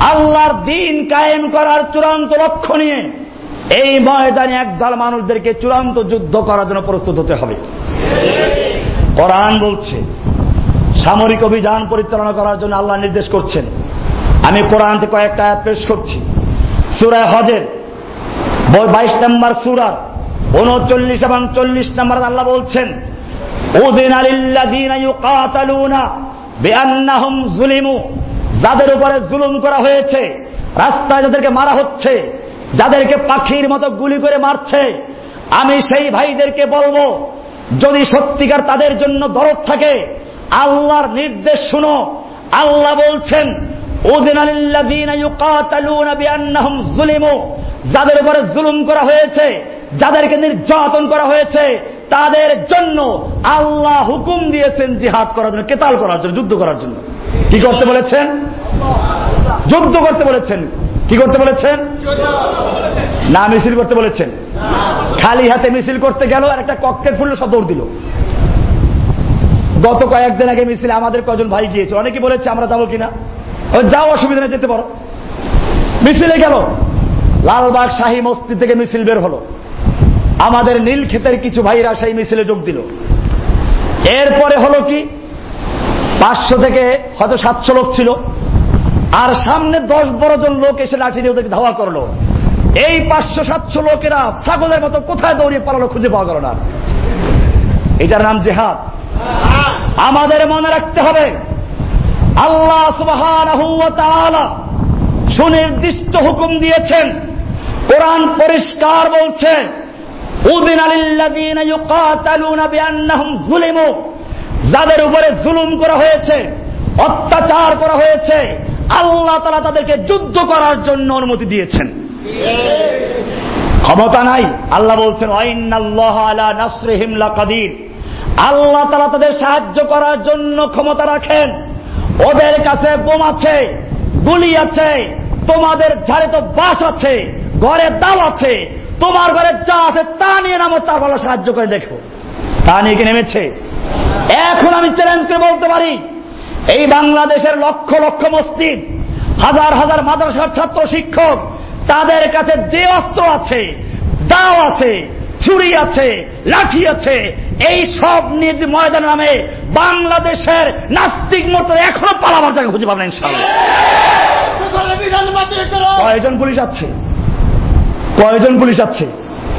আল্লাহর দিন কায়েম করার চূড়ান্ত লক্ষ্য নিয়ে এই ময়দানে একদল মানুষদেরকে চূড়ান্ত যুদ্ধ করার জন্য প্রস্তুত হতে হবে। কোরআন বলছে, সামরিক অভিযান পরিচালনা করার জন্য আল্লাহ নির্দেশ করছেন। আমি কোরআন থেকে কয়েকটা আয়াত পেশ করছি। সুরায় হজের বাইশ নম্বর সুরার উনচল্লিশ এবং চল্লিশ নম্বর আল্লাহ বলছেন বেআন্নাহুম জুলিমু যাদের উপরে জুলুম করা হয়েছে, রাস্তায় যাদেরকে মারা হচ্ছে, যাদেরকে পাখির মতো গুলি করে মারছে, আমি সেই ভাইদেরকে বলব, যদি সত্যিকার তাদের জন্য দরদ থাকে, আল্লাহর নির্দেশ শুনো, আল্লাহ বলছেন যাদের উপরে জুলুম করা হয়েছে, যাদেরকে নির্যাতন করা হয়েছে, তাদের জন্য আল্লাহ হুকুম দিয়েছেন জিহাদ করার জন্য, কেতাল করার জন্য, যুদ্ধ করার জন্য। কি করতে বলেছেন? যুদ্ধ করতে বলেছেন। কি করতে বলেছেন? না, মিছিল করতে বলেছেন। খালি হাতে মিছিল করতে গেল আর একটা ককটেল ফুল সব দৌড় দিল। গত কয়েকদিন আগে মিছিলে আমাদের কজন ভাই গিয়েছে অনেকে বলেছে, আমরা যাব কিনা? যাও অসুবিধা নেই, যেতে পারো। মিছিলে গেল। লালবাগ শাহী মস্তি থেকে মিছিল বের হলো। আমাদের নীল ক্ষেতের কিছু ভাইরা সেই মিছিলে যোগ দিল। এরপরে হলো কি? পাঁচশো থেকে হয়তো সাতশো লোক ছিল। আর সামনে দশ বড় জন লোক এসে লাঠি দিয়ে ওদেরকে ধাওয়া করল। এই পাঁচশো সাতশো লোকেরা ছাগলের মতো কোথায় দৌড়িয়ে পালালো খুঁজে পাওয়া গেল না। এটার নাম জেহাদ। আমাদের মনে রাখতে হবে আল্লাহ সুনির্দিষ্ট হুকুম দিয়েছেন। কোরআন পরিষ্কার বলছে যাদের উপরে জুলুম করা হয়েছে, অত্যাচার করা হয়েছে, আল্লাহ তালা তাদেরকে যুদ্ধ করার জন্য অনুমতি দিয়েছেন। ক্ষমতা নাই, আল্লাহ বলছেন আল্লাহ তালা তাদের সাহায্য করার জন্য ক্ষমতা রাখেন। ওদের কাছে বোম আছে, গুলি আছে, তোমাদের ঝাড়ে তো বাস আছে, ঘরে দাও আছে, তোমার ঘরে যা আছে তা নিয়ে নামো তার ভালো সাহায্য করে দেখো। তা নিয়ে কি নেমেছে? এখন আমি চ্যালেঞ্জ করে বলতে পারি, এই বাংলাদেশের লক্ষ লক্ষ মসজিদ, হাজার হাজার মাদ্রাসার ছাত্র শিক্ষক, তাদের কাছে যে অস্ত্র আছে, দাও আছে ছুরি আছে লাঠি আছে এই সব নিয়ে যদি ময়দান নামে বাংলাদেশের নাস্তিক মতো এখনও পালাবার জায়গা খুঁজে পাবেন ইনশাল্লাহ কয়জন পুলিশ আছে? কয়জন পুলিশ আছে?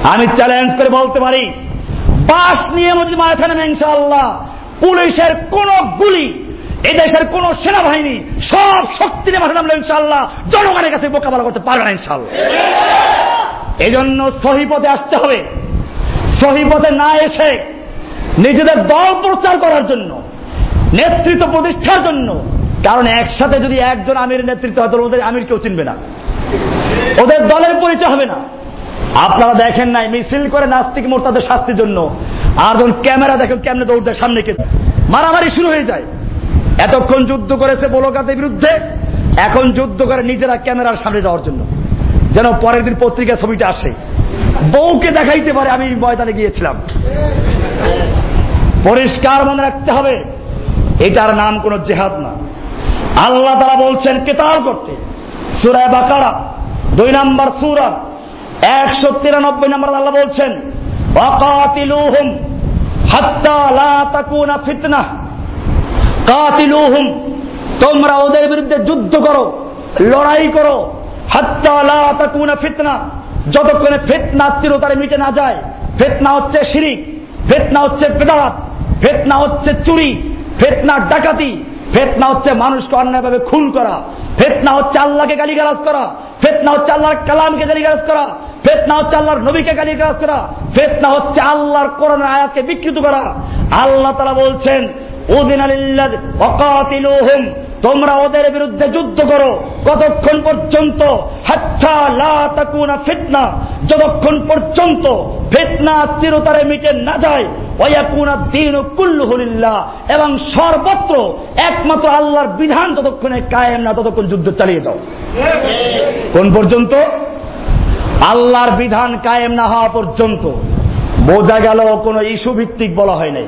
আমি চ্যালেঞ্জ করে বলতে পারি বাস নিয়ে যদি মাথা নেমে ইনশাল্লাহ পুলিশের কোন গুলি এই দেশের কোন সেনাবাহিনী সব শক্তি নিয়ে মাথা নামলে ইনশাল্লাহ জনগণের কাছে মোকাবেলা করতে পারবে না ইনশাল্লাহ এই জন্য সহি পথে আসতে হবে। সহি পথে না এসে নিজেদের দল প্রচার করার জন্য, নেতৃত্ব প্রতিষ্ঠার জন্য, কারণ একসাথে যদি একজন আমির নেতৃত্ব হয়, তাহলে ওদের আমির কেউ চিনবে না। ওদের দলের পরিচয় হবে না। আপনারা দেখেন নাই, মিছিল করে নাস্তিক মোর্তাদের শাস্তির জন্য, আর যখন ক্যামেরা দেখেন কেমনে দৌড়দের সামনে কে মারামারি শুরু হয়ে যায়। এতক্ষণ যুদ্ধ করেছে বলকাতের বিরুদ্ধে, এখন যুদ্ধ করে নিজেরা ক্যামেরার সামনে যাওয়ার জন্য। যেন পরের দিন পত্রিকা ছবিটা আসে। বউকে দেখাইতে পারে, আমি ময়দানে গিয়েছিলাম। পরিষ্কার মনে রাখতে হবে, এটার নাম কোন জেহাদ না। আল্লাহ তারা বলছেন, কেতাল করতে। সুরায় বাকারা, দুই নম্বর সুরা, একশো তিরানব্বই নম্বর আল্লাহ বলছেন তোমরা ওদের বিরুদ্ধে যুদ্ধ করো, লড়াই করো, হাত্তা লা তাকুনা ফিতনা। যতক্ষণে ফেতনা চিরতারে মিটে না যায়, ফেতনা হচ্ছে শিরিক, ফেতনা হচ্ছে বেদাত, ফেতনা হচ্ছে চুরি, ফেতনা ডাকাতি, ফেতনা হচ্ছে মানুষকে অন্যায়ভাবে খুন করা, ফেতনা হচ্ছে আল্লাহকে গালিগালাজ করা, ফেতনা হচ্ছে আল্লাহর কালামকে গালিগালাজ করা, ফেতনা হচ্ছে আল্লাহর নবীকে গালিগালাজ করা, ফেতনা হচ্ছে আল্লাহর কোরআন আয়াতকে বিকৃত করা। আল্লাহ তারা বলছেন উদিন আলিল্লাহ অকাতিলুহুম তোমরা ওদের বিরুদ্ধে যুদ্ধ করো। কতক্ষণ পর্যন্ত ফিতনা, যতক্ষণ পর্যন্ত ফিতনা চিরতরে মিটে না যায়, ওয়াকুনা দিন কুল্লুহুলিল্লাহ এবং সর্বত্র একমাত্র আল্লাহর বিধান ততক্ষণে কায়েম না, ততক্ষণ যুদ্ধ চালিয়ে দাও কোন পর্যন্ত? আল্লাহর বিধান কায়েম না হওয়া পর্যন্ত। বোঝা গেল কোন ইস্যু ভিত্তিক বলা হয় নাই।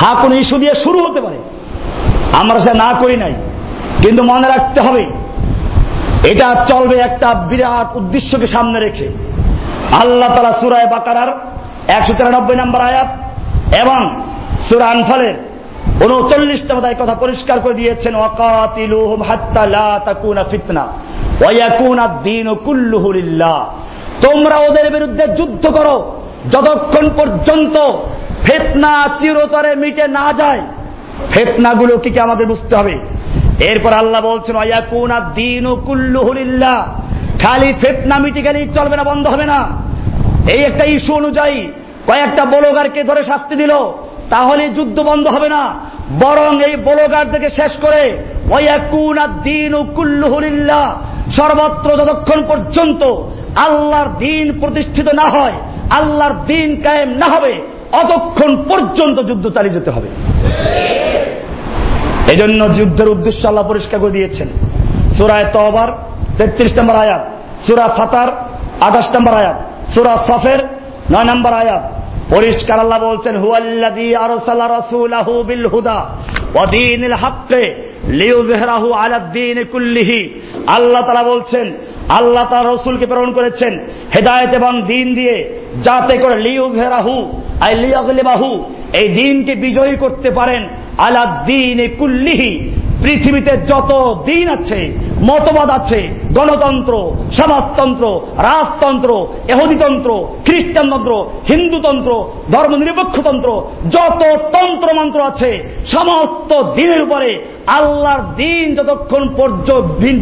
হ্যাঁ কোন ইস্যু দিয়ে শুরু হতে পারে। আমরা সে না করি নাই। কিন্তু মনে রাখতে হবে, এটা চলবে একটা বিরাট উদ্দেশ্যকে সামনে রেখে। আল্লাহ তালা সুরায় বাকারার একশো তিরানব্বই নম্বর আয়াত এবং সুরা আনফালের উনচল্লিশতম তাই কথা পরিষ্কার করে দিয়েছেন, ওয়াকাতিলুহুম হাত্তা লা তাকুনা ফিতনা ওয়ায়াকুনা দ্বীনু কুল্লুহু লিল্লাহ। তোমরা ওদের বিরুদ্ধে যুদ্ধ করো, যতক্ষণ পর্যন্ত ফেতনা চিরতরে মিটে না যায় ফেতনাগুলো কি কি আমাদের বুঝতে হবে। এরপর আল্লাহ বলছেন অয়াকুনা দিন কুল্লুহুলিল্লাহ খালি ফেতনা মিটে গেলেই চলবে না, বন্ধ হবে না। এই একটা ইস্যু অনুযায়ী কয়েকটা বলগারকে ধরে শাস্তি দিল, তাহলে যুদ্ধ বন্ধ হবে না। বরং এই বলগারদেরকে শেষ করে ওয়াকুনা দিন কুল্লুহুলিল্লাহ সর্বত্র যতক্ষণ পর্যন্ত আল্লাহর দিন প্রতিষ্ঠিত না হয়, আল্লাহর দিন কায়েম না হবে অতক্ষণ পর্যন্ত যুদ্ধ চালিয়ে যেতে হবে। এজন্য যুদ্ধের উদ্দেশ্য আল্লাহ পরিষ্কার করে দিয়েছেন। সুরায় তবার তেত্রিশ নম্বর আয়াত, সুরা ফাতার, আঠাশ নম্বর আয়াত, সুরা সফের, নয় নম্বর আয়াত। পরিষ্কার আল্লাহ বলছেন বিল হুদা কুল্লিহি। আল্লাহ তাআলা বলছেন, আল্লাহ তার রসুলকে প্রেরণ করেছেন, হেদায়ত এবং দিন দিয়ে যাতে করে লিউজহেরাহু আই লিয়াগলিবাহু, এই দিনকে বিজয়ী করতে পারেন আলাদ্দিন কুল্লিহি। পৃথিবীতে যত দিন আছে, মতবাদ আছে, গণতন্ত্র, সমাজতন্ত্র, রাজতন্ত্র এহুদিতন্ত্র খ্রিস্টানতন্ত্র, হিন্দুতন্ত্র, ধর্মনিরপেক্ষতন্ত্র, যত তন্ত্র মন্ত্র আছে, সমস্ত দিনের উপরে আল্লাহর দিন যতক্ষণ পর্যন্ত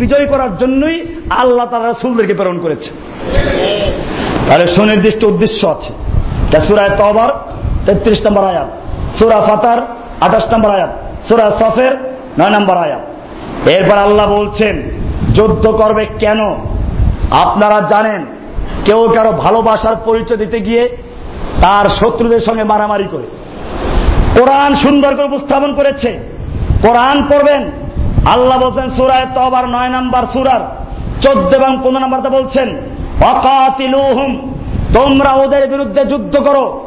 বিজয় করার জন্যই আল্লাহ তারা রাসুলদেরকে প্রেরণ করেছে। তাহলে সুনির্দিষ্ট উদ্দেশ্য আছে। সুরায় তহবার তেত্রিশ নম্বর আয়াত। সুরা ফাতার, আঠাশ নম্বর আয়াত। সুরা সফের, নয় নম্বর আয়াত। এরপর আল্লাহ বলছেন, যুদ্ধ করবে কেন? আপনারা জানেন, কেউ কারও ভালোবাসার পরিচয় দিতে গিয়ে তার শত্রুদের সঙ্গে মারামারি করে। কোরআন সুন্দর করে উপস্থাপন করেছে। কোরআন পড়বেন। আল্লাহ বলছেন, সুরায় তবার নয় নম্বর সুরার চোদ্দ এবং পনেরো নম্বরটা বলছেন অকাতিলুহুম তোমরা ওদের বিরুদ্ধে যুদ্ধ করো।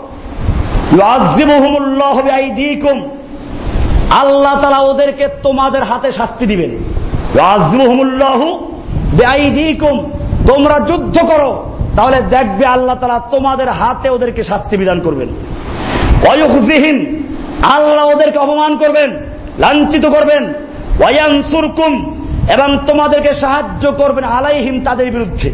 আল্লাহ তালা ওদেরকে তোমাদের হাতে শাস্তি দিবেন। তোমরা যুদ্ধ করো, তাহলে দেখবে আল্লাহ তালা তোমাদের হাতে ওদেরকে শাস্তি বিধান করবেন। অয়ুহসিহীন আল্লাহ ওদেরকে অপমান করবেন, লাঞ্ছিত করবেন। ওয়ানসুরকুম এবং তোমাদেরকে সাহায্য করবেন আলাইহিম তাদের বিরুদ্ধে।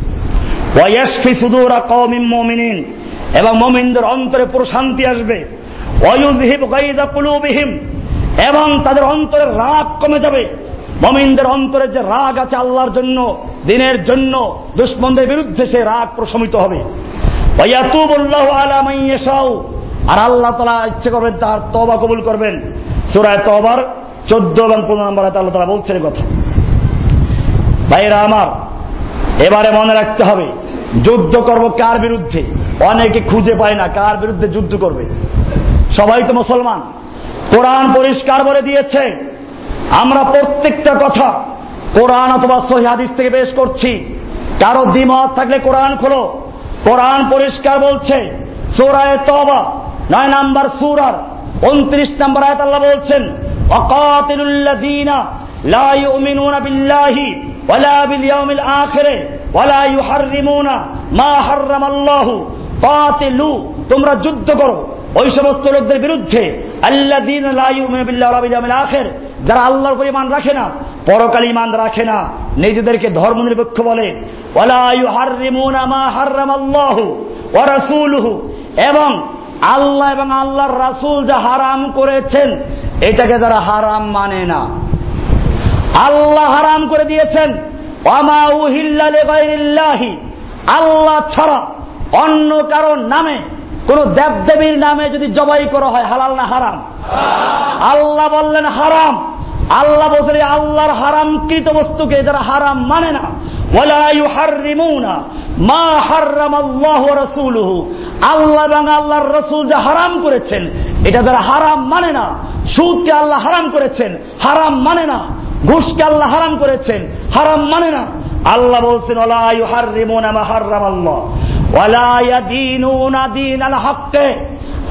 ওয়াসফি সুদুরা কওমিন মুমিনিন। এবং মুমিনদের অন্তরে প্রশান্তি আসবে। এবং তাদের অন্তরের রাগ কমে যাবে। মমিনদের অন্তরে যে রাগ আছে আল্লাহর জন্য, দিনের জন্য, দুশ্মনদের বিরুদ্ধে সে রাগ প্রশমিত হবে। আর আল্লাহ তালা ইচ্ছে করবেন তার তবা কবুল করবেন। সুরায় তবার চোদ্দ এবং পনেরো নম্বর আল্লাহ তালা বলছেন কথা। ভাইরা আমার, এবারে মনে রাখতে হবে যুদ্ধ করব কার বিরুদ্ধে? অনেকে খুঁজে পায় না কার বিরুদ্ধে যুদ্ধ করবে। সবাই তো মুসলমান। কোরআন পরিষ্কার বলে দিয়েছে, আমরা প্রত্যেকটা কথা কোরআন অথবা সহিদিস থেকে বেশ করছি। কারও দ্বিমত থাকলে কোরআন খোলো। কোরআন পরিষ্কার বলছে, সোরায় তবা নয় নাম্বার সুরার উনত্রিশ নাম্বার আয়াত আল্লাহ বলছেন, অকাতিলুল্লাযীনা লা ইউমিনুনা বিল্লাহি ওয়ালা বিল ইয়াউমিল আখিরে, ওয়ালা ইউহাররিমুনা মা হাররামাল্লাহু। কাতিলু তোমরা যুদ্ধ করো। ওই সমস্ত লোকদের বিরুদ্ধে ওয়ালা বিল আখির, যারা আল্লাহর উপর ইমান রাখে না, পরকাল ইমান রাখে না, নিজেদেরকে ধর্ম নিরপেক্ষ বলে। এবং আল্লাহ এবং আল্লাহর রাসূল যা হারাম করেছেন, এটাকে যারা হারাম মানে না। আল্লাহ হারাম করে দিয়েছেন। আল্লাহ ছাড়া অন্য কারোর নামে, কোন দেবদেবীর নামে যদি জবাই করা হয়, হালাল না হারাম? আল্লাহ বললেন হারাম। আল্লাহ বলছেন আল্লাহর হারামকৃত বস্তুকে যারা হারাম মানে না মা আল্লাহ এবং আল্লাহর রসুল যা হারাম করেছেন, এটা যারা হারাম মানে না, সুদকে আল্লাহ হারাম করেছেন, হারাম মানে না। ঘুষকে আল্লাহ হারাম করেছেন। হারাম মানে না। আল্লাহ বলছেন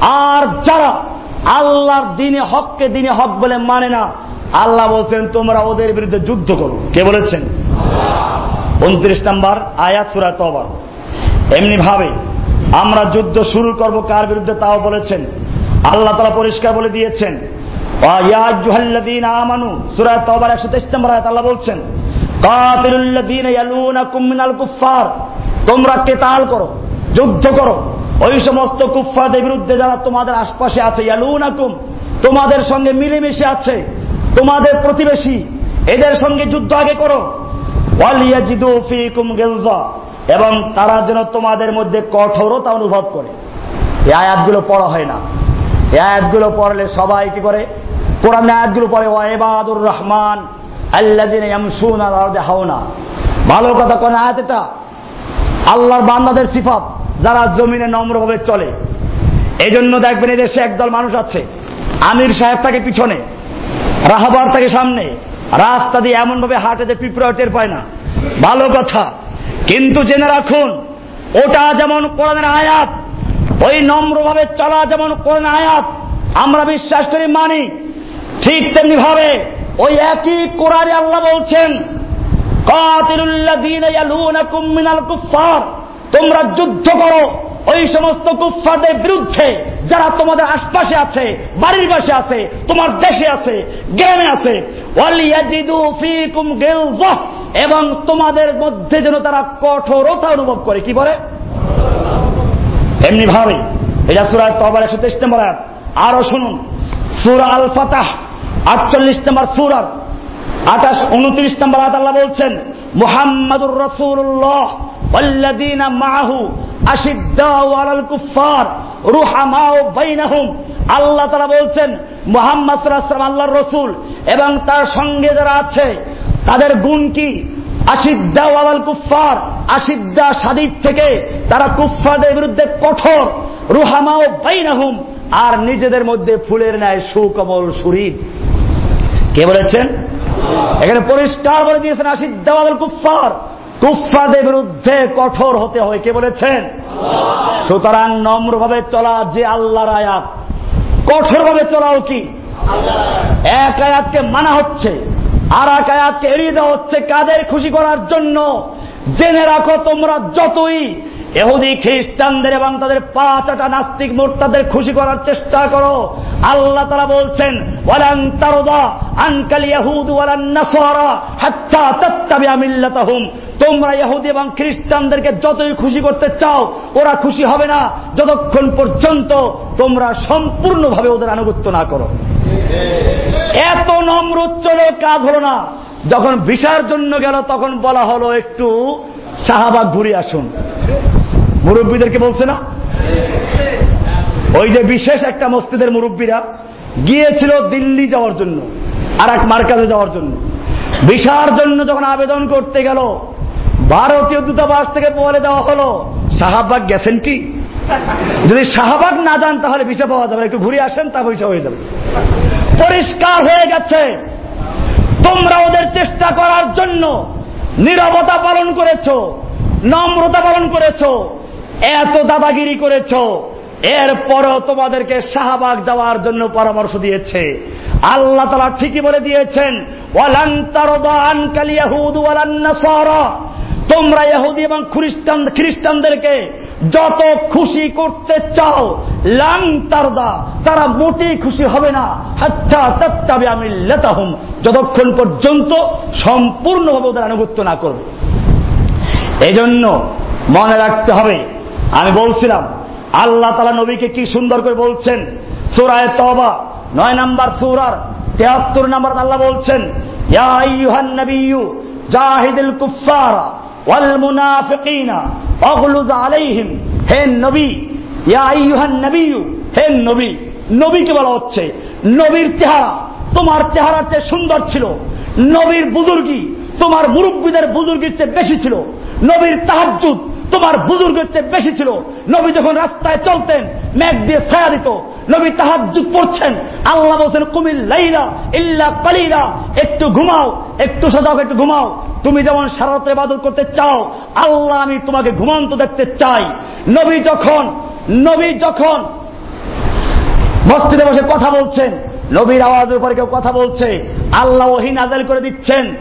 আর যারা আল্লাহর দিনে হককে দিনে হক বলে মানে না, আল্লাহ বলছেন, তোমরা ওদের বিরুদ্ধে যুদ্ধ করো। কে বলেছেন? উনত্রিশ নাম্বার আয়াত সুরা তবার এমনি ভাবে আমরা যুদ্ধ শুরু করব কার বিরুদ্ধে তাও বলেছেন। আল্লাহ তারা পরিষ্কার বলে দিয়েছেন একশো বলছেন তোমরা কেতাল করো, যুদ্ধ করো। ওই সমস্ত কুফফাদের বিরুদ্ধে যারা তোমাদের আশপাশে আছে তোমাদের সঙ্গে মিলেমিশে আছে, তোমাদের প্রতিবেশী, এদের সঙ্গে যুদ্ধ আগে করো। এবং তারা যেন তোমাদের মধ্যে কঠোরতা অনুভব করে। এই আয়াতগুলো পড়া হয় না। এই আয়াতগুলো পড়লে সবাই কি করে? কোরআন আয়াতগুলো পড়ে ওয়াইবাদুর রহমান আল্লাদিন হাওনা। ভালো কথা কোন আয়াত এটা? আল্লাহর বান্দাদের সিফাত, যারা জমিনে নম্রভাবে চলে। এই জন্য দেখবেন দেশে একদল মানুষ আছে, আমির সাহেব তাকে পিছনে, রাহাবার তাকে সামনে, রাস্তা দিয়ে এমন ভাবে হাঁটে যে পিঁপড়া টের পায় না। ভালো কথা। কিন্তু জেনে রাখুন, ওটা যেমন কোরআনের আয়াত, ওই নম্রভাবে চলা যেমন কোরআন আয়াত, আমরা বিশ্বাস করি মানি ঠিক তেমনি ভাবে ওই একই কোরআনে আল্লাহ বলছেন তোমরা যুদ্ধ করো ওই সমস্ত কুফাদের বিরুদ্ধে, যারা তোমাদের আশপাশে আছে, বাড়ির পাশে আছে, তোমার দেশে আছে, গ্রামে আছে। এবং তোমাদের মধ্যে যেন তারা কঠোরতা অনুভব করে। কি বলে? এমনি ভাবে। এটা সুরায় তবার একশো তেইশ নম্বর আরও শুনুন। সুরা আল ফাতাহ আটচল্লিশ নম্বর সুরার আঠাশ উনত্রিশ নম্বর আল্লাহ বলছেন মুহাম্মাদুর রসুল্লাহ والذين معه أشداء على الكفار رحماء بينهم আল্লাহ তারা বলছেন মোহাম্মদ সাল্লাম আল্লাহর রসুল এবং তার সঙ্গে যারা আছে তাদের গুণ কি আশিদ্দা ওয়াল কুফার আশিদ্দা সাদিদ থেকে তারা কুফারদের বিরুদ্ধে কঠোর রুহামা ও বাইনাহুম, আর নিজেদের মধ্যে ফুলের ন্যায় সুকমল সুরিদ। কে বলেছেন? এখানে পরিষ্কার বলে দিয়েছেন আশিদ্দা ওয়াল কুফার কুফাদের বিরুদ্ধে কঠোর হতে হয়। কে বলেছেন? সুতরাং নম্রভাবে চলা যে আল্লাহর আয়াত। কঠোরভাবে চলাও কি? এক আয়াতকে মানা হচ্ছে। আর এক আয়াতকে এড়িয়ে দেওয়া হচ্ছে কাদের খুশি করার জন্য? জেনে রাখো তোমরা যতই এহুদি, খ্রিস্টানদের এবং তাদের পাঁচটা নাস্তিক মোর্তাদের খুশি করার চেষ্টা করো। আল্লাহ তারা বলছেন তোমরা ইহুদি এবং খ্রিস্টানদেরকে যতই খুশি করতে চাও, ওরা খুশি হবে না। যতক্ষণ পর্যন্ত তোমরা সম্পূর্ণভাবে ওদের আনুগত্য না করো। এত নম্র চলে কাজ হলো না। যখন ভিসার জন্য গেল, তখন বলা হলো, একটু শাহবাগ ঘুরে আসুন। মুরব্বীদেরকে বলছে না? ওই যে বিশেষ একটা মসজিদের মুরব্বীরা গিয়েছিল দিল্লি যাওয়ার জন্য আর এক মার্কাজে যাওয়ার জন্য। ভিসার জন্য যখন আবেদন করতে গেল, ভারতীয় দূতাবাস থেকে বলে দেওয়া হলো, শাহবাগ গেছেন কি? যদি শাহবাগ না যান, তাহলে ভিসা পাওয়া যাবে একটু ঘুরে আসেন, তা ভিসা হয়ে যাবে। পরিষ্কার হয়ে গেছে। তোমরা ওদের চেষ্টা করার জন্য নিরবতা পালন করেছ, নম্রতা পালন করেছ, এত দাদাগিরি করেছ। এরপরও তোমাদেরকে শাহবাগ দেওয়ার জন্য পরামর্শ দিয়েছে। আল্লাহ তালা ঠিকই বলে দিয়েছেন তোমরা ইহুদি এবং খ্রিস্টান খ্রিস্টানদেরকে যত খুশি করতে চাও, লাং তারদা, তারা মোটেই খুশি হবে না। হাচ্ছা তত্তাবে আমি লেতাহুম যতক্ষণ পর্যন্ত সম্পূর্ণভাবে ওদের আনুগত্য না করবে। এই জন্য মনে রাখতে হবে, আমি বলছিলাম, আল্লাহ তালা নবীকে কি সুন্দর করে বলছেন? সুরায় তবা নয় নাম্বার সুরার তেহাত্তর নাম্বার আল্লাহ বলছেন জাহিদুল কুফারা আলাইহিম। হে নবী নবিয়্যু, হে নবী, নবীকে বলা হচ্ছে, নবীর চেহারা, তোমার চেয়ে সুন্দর ছিল। নবীর তোমার মুরব্বীদের বুজুর্গির চেয়ে বেশি ছিল। নবীর তাহাজুদ তোমার বুজুর্গের চেয়ে বেশি ছিল। নবী যখন রাস্তায় চলতেন, মেঘ দিয়ে ছায়া দিত। নবী তাহাজুদ পড়ছেন। আল্লাহ বলছেন, কুমিল লাইলা ইল্লা কালিলা। একটু ঘুমাও, একটু সজাগ, একটু ঘুমাও। তুমি যেমন সারাতে বাদল করতে চাও, আল্লাহ আমি তোমাকে ঘুমান্ত দেখতে চাই। নবী যখন নবী যখন মসজিদে বসে কথা বলছেন নবীর আওয়াজের উপরে কেউ কথা বলছে। আল্লাহ ওহি নাজেল করে দিচ্ছেন।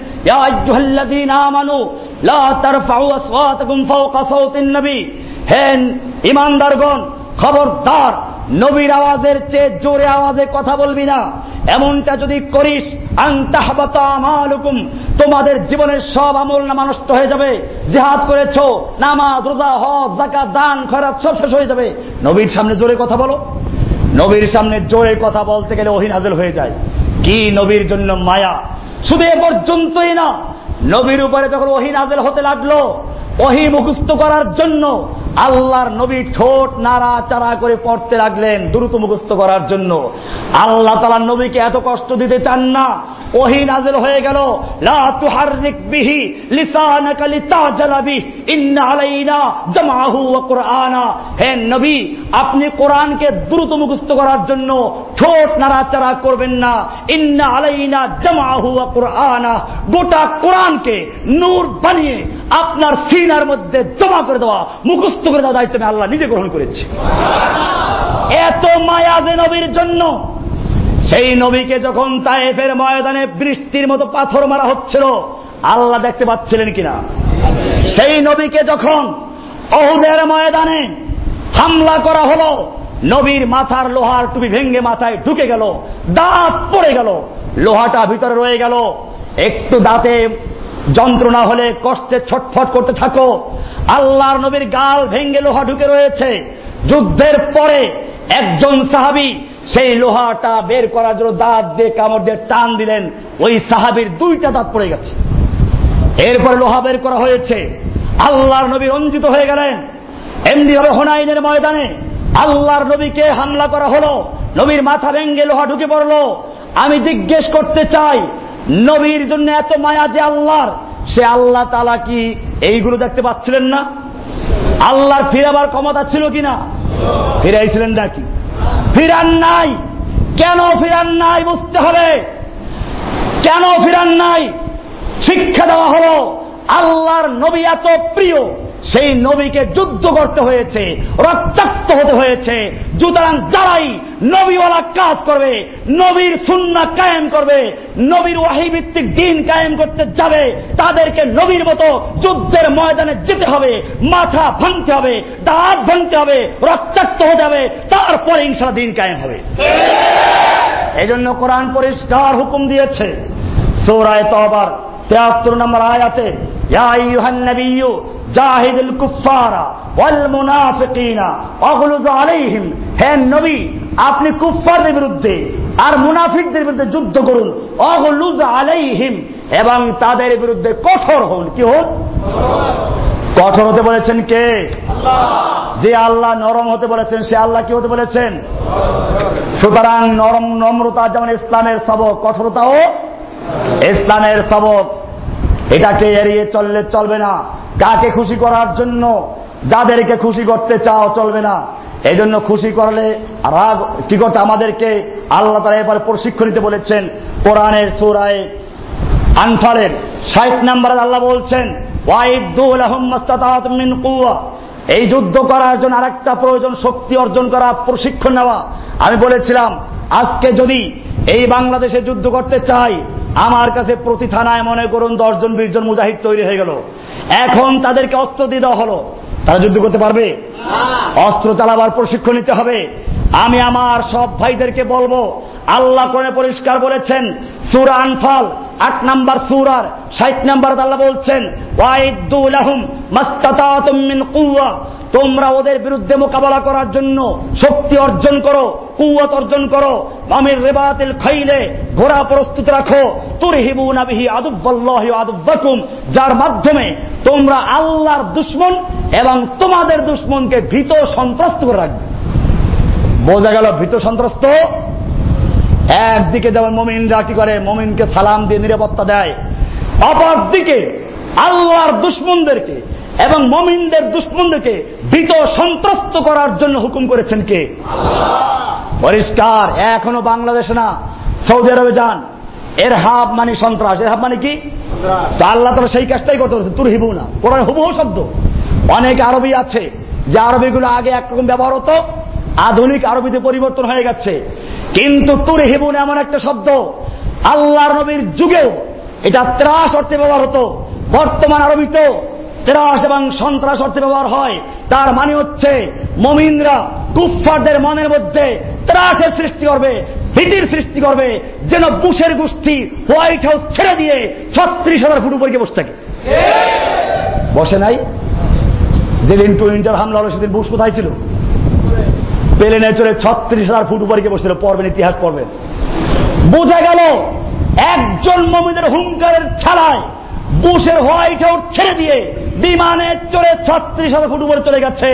ঈমানদারগণ, খবরদার, নবীর আওয়াজের চেয়ে জোরে আওয়াজে কথা বলবি না। এমনটা যদি করিস আমালুকুম, তোমাদের জীবনের সব আমল না নষ্ট হয়ে যাবে। জেহাদ করেছ, নামাজ, রোজা, হজ জাকাত দান, খয়রাত সব শেষ হয়ে যাবে। নবীর সামনে জোরে কথা বলো। নবীর সামনে জোরে কথা বলতে গেলে অহিনাজল নাজেল হয়ে যায়। কি নবীর জন্য মায়া? শুধু এ পর্যন্তই না, নবীর উপরে যখন ওহি নাজেল হতে লাগল, ওহি মুখস্থ করার জন্য আল্লাহর নবী ঠোঁট নাড়া চাড়া করে পড়তে লাগলেন দ্রুত মুখস্থ করার জন্য। আল্লাহ তালার নবীকে এত কষ্ট দিতে চান না। ওহি নাজেল হয়ে গেল। হে নবী, আপনি কোরআনকে দ্রুত মুখস্থ করার জন্য ঠোঁট নাড়াচাড়া করবেন না। ইন্না আলাইনা জামাহু কুরআনা। গোটা কোরআনকে নূর বানিয়ে আপনার সিনার মধ্যে জমা করে দেওয়া, মুখস্থ করে দেওয়া দায়িত্ব আমি আল্লাহ নিজে গ্রহণ করেছি। এত মায়া যে নবীর জন্য, সেই নবীকে যখন তায়েফের ময়দানে বৃষ্টির মতো পাথর মারা হচ্ছিল, আল্লাহ দেখতে পাচ্ছিলেন কিনা? সেই নবীকে যখন অহুদের ময়দানে হামলা করা হলো, নবীর মাথার লোহার টুপি ভেঙ্গে মাথায় ঢুকে গেল, দাঁত পড়ে গেল, লোহাটা ভিতরে রয়ে গেল, একটু দাঁতে যন্ত্রণা হলে কষ্টে ছটফট করতে থাকো। আল্লাহর নবীর গাল ভেঙ্গে লোহা ঢুকে রয়েছে। যুদ্ধের পরে একজন সাহাবি সেই লোহাটা বের করার জন্য দাঁত দিয়ে কামড় দিয়ে টান দিলেন। ওই সাহাবির দুইটা দাঁত পড়ে গেছে। এরপরে লোহা বের করা হয়েছে। আল্লাহর নবী রঞ্জিত হয়ে গেলেন। এমনি ভাবে হোনাইনের ময়দানে আল্লাহর নবীকে হামলা করা হলো। নবীর মাথা ভেঙ্গে লোহা ঢুকে পড়ল। আমি জিজ্ঞেস করতে চাই নবীর জন্য এত মায়া যে আল্লাহর, সে আল্লাহ তালা কি এইগুলো দেখতে পাচ্ছিলেন না? আল্লাহর ফিরাবার ক্ষমতা ছিল কিনা ফিরাইছিলেন নাকি ফিরান নাই। কেন ফিরান নাই বুঝতে হবে। কেন ফিরান নাই? শিক্ষা দেওয়া হল, আল্লাহর নবী এত প্রিয়। সেই নবীকে যুদ্ধ করতে হয়েছে রক্তাক্ত হতে হয়েছে। সুতরাং যারাই নবীওয়ালা কাজ করবে নবীর সুন্না কায়েম করবে নবীর ওয়াহিভিত্তিক দিন কায়েম করতে যাবে তাদেরকে নবীর মতো যুদ্ধের ময়দানে যেতে হবে মাথা ভাঙতে হবে দাঁত ভাঙতে হবে রক্তাক্ত হতে হবে তারপরে ইনশাল্লাহ দিন কায়েম হবে। এই জন্য কোরআন পরিষ্কার হুকুম দিয়েছে। সৌরায় তবার তেয়াত্তর নম্বর আয়াতে জাহিদুল কুফফারা ওয়াল মুনাফিকিনা আলাইহিম হে নবী আপনি কুফফারদের বিরুদ্ধে আর মুনাফিকদের বিরুদ্ধে যুদ্ধ করুন। অগলুজ আলাইহিম এবং তাদের বিরুদ্ধে কঠোর হন। কি হন? কঠোর হতে বলেছেন কে? যে আল্লাহ নরম হতে বলেছেন সে আল্লাহ কি হতে বলেছেন? সুতরাং নরম নম্রতা যেমন ইসলামের সবক কঠোরতাও ইসলামের সবক। এটাকে এড়িয়ে চললে চলবে না। কাকে খুশি করার জন্য? যাদেরকে খুশি করতে চাও চলবে না। এই জন্য খুশি করলে রাগ, কি করতে? আমাদেরকে আল্লাহ তারা এবার প্রশিক্ষণ নিতে বলেছেন। কোরআনের সুরায় আনফালের ষাট নাম্বারে আল্লাহ বলছেন এই যুদ্ধ করার জন্য আরেকটা প্রয়োজন, শক্তি অর্জন করা, প্রশিক্ষণ নেওয়া। আমি বলেছিলাম, আজকে যদি এই বাংলাদেশে যুদ্ধ করতে চাই আমার কাছে প্রতি থানায় মনে করুন দশজন বিশ জন মুজাহিদ তৈরি হয়ে গেল। এখন তাদেরকে অস্ত্র দিয়ে দেওয়া হলো। তারা যুদ্ধ করতে পারবে? অস্ত্র চালাবার প্রশিক্ষণ নিতে হবে। আমি আমার সব ভাইদেরকে বলব, আল্লাহ করে পরিষ্কার বলেছেন, সুরা আনফাল, আট নাম্বার সুরার ষাট নাম্বার আল্লাহ বলছেন তোমরা ওদের বিরুদ্ধে মোকাবেলা করার জন্য শক্তি অর্জন করো কুয়াত অর্জন করো আমির রেবাতিল খাইলে ঘোড়া প্রস্তুত রাখো তুর হিবু নাবিহি আদুব্বাল্লাহ আদুব্বাকুম, যার মাধ্যমে তোমরা আল্লাহর দুশ্মন এবং তোমাদের দুশ্মনকে ভীত সন্ত্রস্ত করে রাখবে। বোঝা গেল ভীত সন্ত্রস্ত। একদিকে যেমন মমিনরা কি করে? মমিনকে সালাম দিয়ে নিরাপত্তা দেয়। অপর দিকে আল্লাহর দুশ্মনদেরকে এবং মমিনদের দুশ্মনদেরকে ভীত সন্ত্রস্ত করার জন্য হুকুম করেছেন কে? পরিষ্কার এখনও বাংলাদেশে না সৌদি আরবে যান। এর হাব মানে সন্ত্রাস। এর হাব মানে কি? তো আল্লাহ তারা সেই কাজটাই করতে পারছে তুর হিবু না। কোরআন হুবহু শব্দ। অনেক আরবি আছে যে আরবিগুলো আগে একরকম ব্যবহার হতো আধুনিক আরবিতে পরিবর্তন হয়ে গেছে। কিন্তু তুর হিবুন এমন একটা শব্দ আল্লাহর নবীর যুগেও এটা ত্রাস অর্থে ব্যবহার হতো। বর্তমান আরবিতেও ত্রাস এবং সন্ত্রাস অর্থে ব্যবহার হয়। তার মানে হচ্ছে মমিনরা কুফফারদের মনের মধ্যে ত্রাসের সৃষ্টি করবে ভীতির সৃষ্টি করবে যেন বুশের গোষ্ঠী হোয়াইট হাউস ছেড়ে দিয়ে ছত্রিশ হাজার ফুট উপরে বসে থাকে। বসে নাই? যেদিন টুইন্টার হামলা হলো সেদিন বুশ কোথায় ছিল? প্লেনে চলে ছত্রিশ হাজার ফুট উপরে বসছিল পড়বেন ইতিহাস পড়বেন বোঝা গেল, একজন মমিনের হুঙ্কারের ছাড়ায় বুশের হোয়াইট হাউস ছেড়ে দিয়ে বিমানে চলে ছত্রিশ হাজার ফুট উপরে চলে গেছে।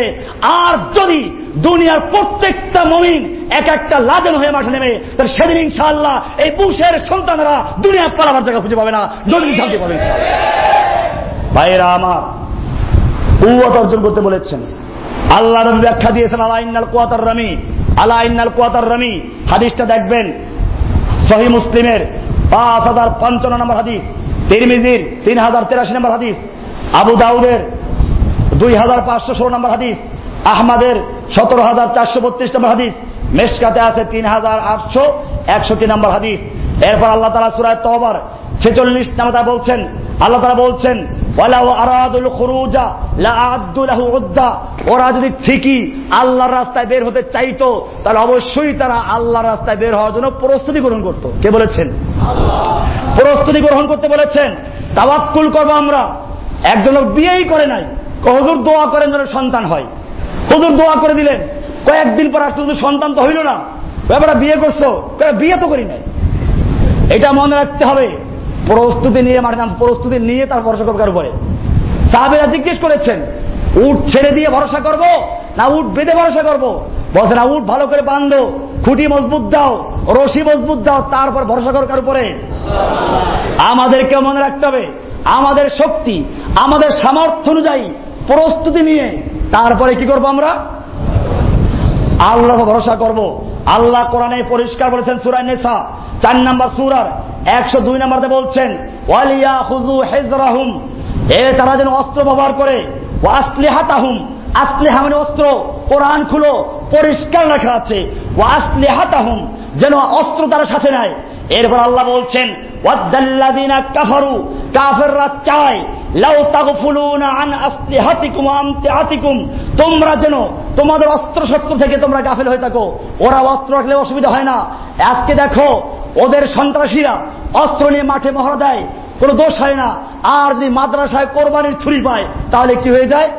আর যদি দুনিয়ার প্রত্যেকটা মমিন এক একটা লাজেন হয়ে মাঠে নেমে, তাহলে সেদিন ইনশাআল্লাহ এই বুশের সন্তানেরা দুনিয়া পালাবার জায়গা খুঁজে পাবে না নদী শান্তি পাবে ভাইরা আমার কুয়াত অর্জন করতে বলেছেন। আল্লাহ নবী ব্যাখ্যা দিয়েছেন, আলা ইন্নাল কুয়াতার রামি। আলা ইন্নাল কুয়াতার রামি। হাদিসটা দেখবেন, সহি মুসলিমের পাঁচ হাজার পঞ্চান্ন নম্বর হাদিস, তিরমিজির তিন হাজার তেরাশি নম্বর হাদিস, আবু দাউদের দুই হাজার পাঁচশো ষোলো নম্বর হাদিস, আহমাদের সতেরো হাজার চারশো বত্রিশ নম্বর হাদিস, মেশকাতে আছে তিন হাজার আটশো একষট্টি নম্বর হাদিস। এরপর আল্লাহ তালা সুরায় তহবার ছেচল্লিশ নামতা বলছেন, আল্লাহ তালা বলছেন ওরা যদি ঠিকই আল্লাহর রাস্তায় বের হতে চাইতো, তাহলে অবশ্যই তারা আল্লাহর রাস্তায় বের হওয়ার জন্য প্রস্তুতি গ্রহণ করত। কে বলেছেন? প্রস্তুতি গ্রহণ করতে বলেছেন তাবাক্কুল করব আমরা। একজন লোক বিয়েই করে নাই হজুর দোয়া করেন যেন সন্তান হয়। হজুর দোয়া করে দিলেন, কয়েকদিন পর আসতে সন্তান তো হইল না। ব্যাপারটা বিয়ে করছ বিয়ে তো করি নাই। এটা মনে রাখতে হবে। প্রস্তুতি নিয়ে মাঠে নাম প্রস্তুতি নিয়ে তার ভরসা করবার উপরে? সাহাবেরা জিজ্ঞেস করেছেন উঠ ছেড়ে দিয়ে ভরসা করব না উঠ বেঁধে ভরসা করব? বলছে, না উঠ ভালো করে বান্ধো খুঁটি মজবুত দাও, রশি মজবুত দাও, তারপর ভরসা করবার উপরে? আমাদেরকে মনে রাখতে হবে, আমাদের শক্তি, আমাদের সামর্থ্য অনুযায়ী প্রস্তুতি নিয়ে তারপরে কি করব আমরা? আল্লাহ ভরসা করব। আল্লাহ কোরআনে পরিষ্কার বলেছেন সুরায় নেশা চার নাম্বার সুরার একশো দুই নাম্বারতে বলছেন, ওয়ালিয়া হুজু হেজরাহুম এ তারা যেন অস্ত্র ব্যবহার করে ও আসলে হাতাহুম আসলে মানে অস্ত্র, কোরআন খুলো, পরিষ্কার রাখা আছে ও আসলে হাতাহুম যেন অস্ত্র তারা সাথে নেয়। এরপর আল্লাহ বলছেন, ওয়াদ্দাল্লাযীনা কাফারু চায়, লাউ আন তোমরা যেন তোমাদের অস্ত্র শস্ত্র থেকে তোমরা গাফেল হয়ে থাকো। ওরা অস্ত্র রাখলে অসুবিধা হয় না। আজকে দেখো, ওদের সন্ত্রাসীরা অস্ত্র নিয়ে মাঠে মহড়া দেয়। কোনো দোষ হয় না। আর যদি মাদ্রাসায় কোরবানির ছুরি পায়, তাহলে কি হয়ে যায়?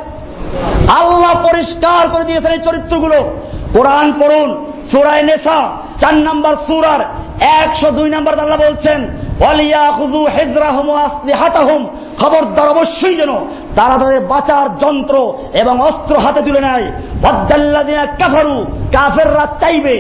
আল্লাহ পরিষ্কার করে দিয়েছেন এই চরিত্রগুলো। কোরআন পড়ুন, সুরায় নেশা, চার নম্বর সুরার একশো দুই নম্বর আল্লাহ বলছেন খবরদার অবশ্যই যেন তারা তাদের বাঁচার যন্ত্র এবং অস্ত্র হাতে তুলে নেয়। কাফারু, কাফেররা চাইবে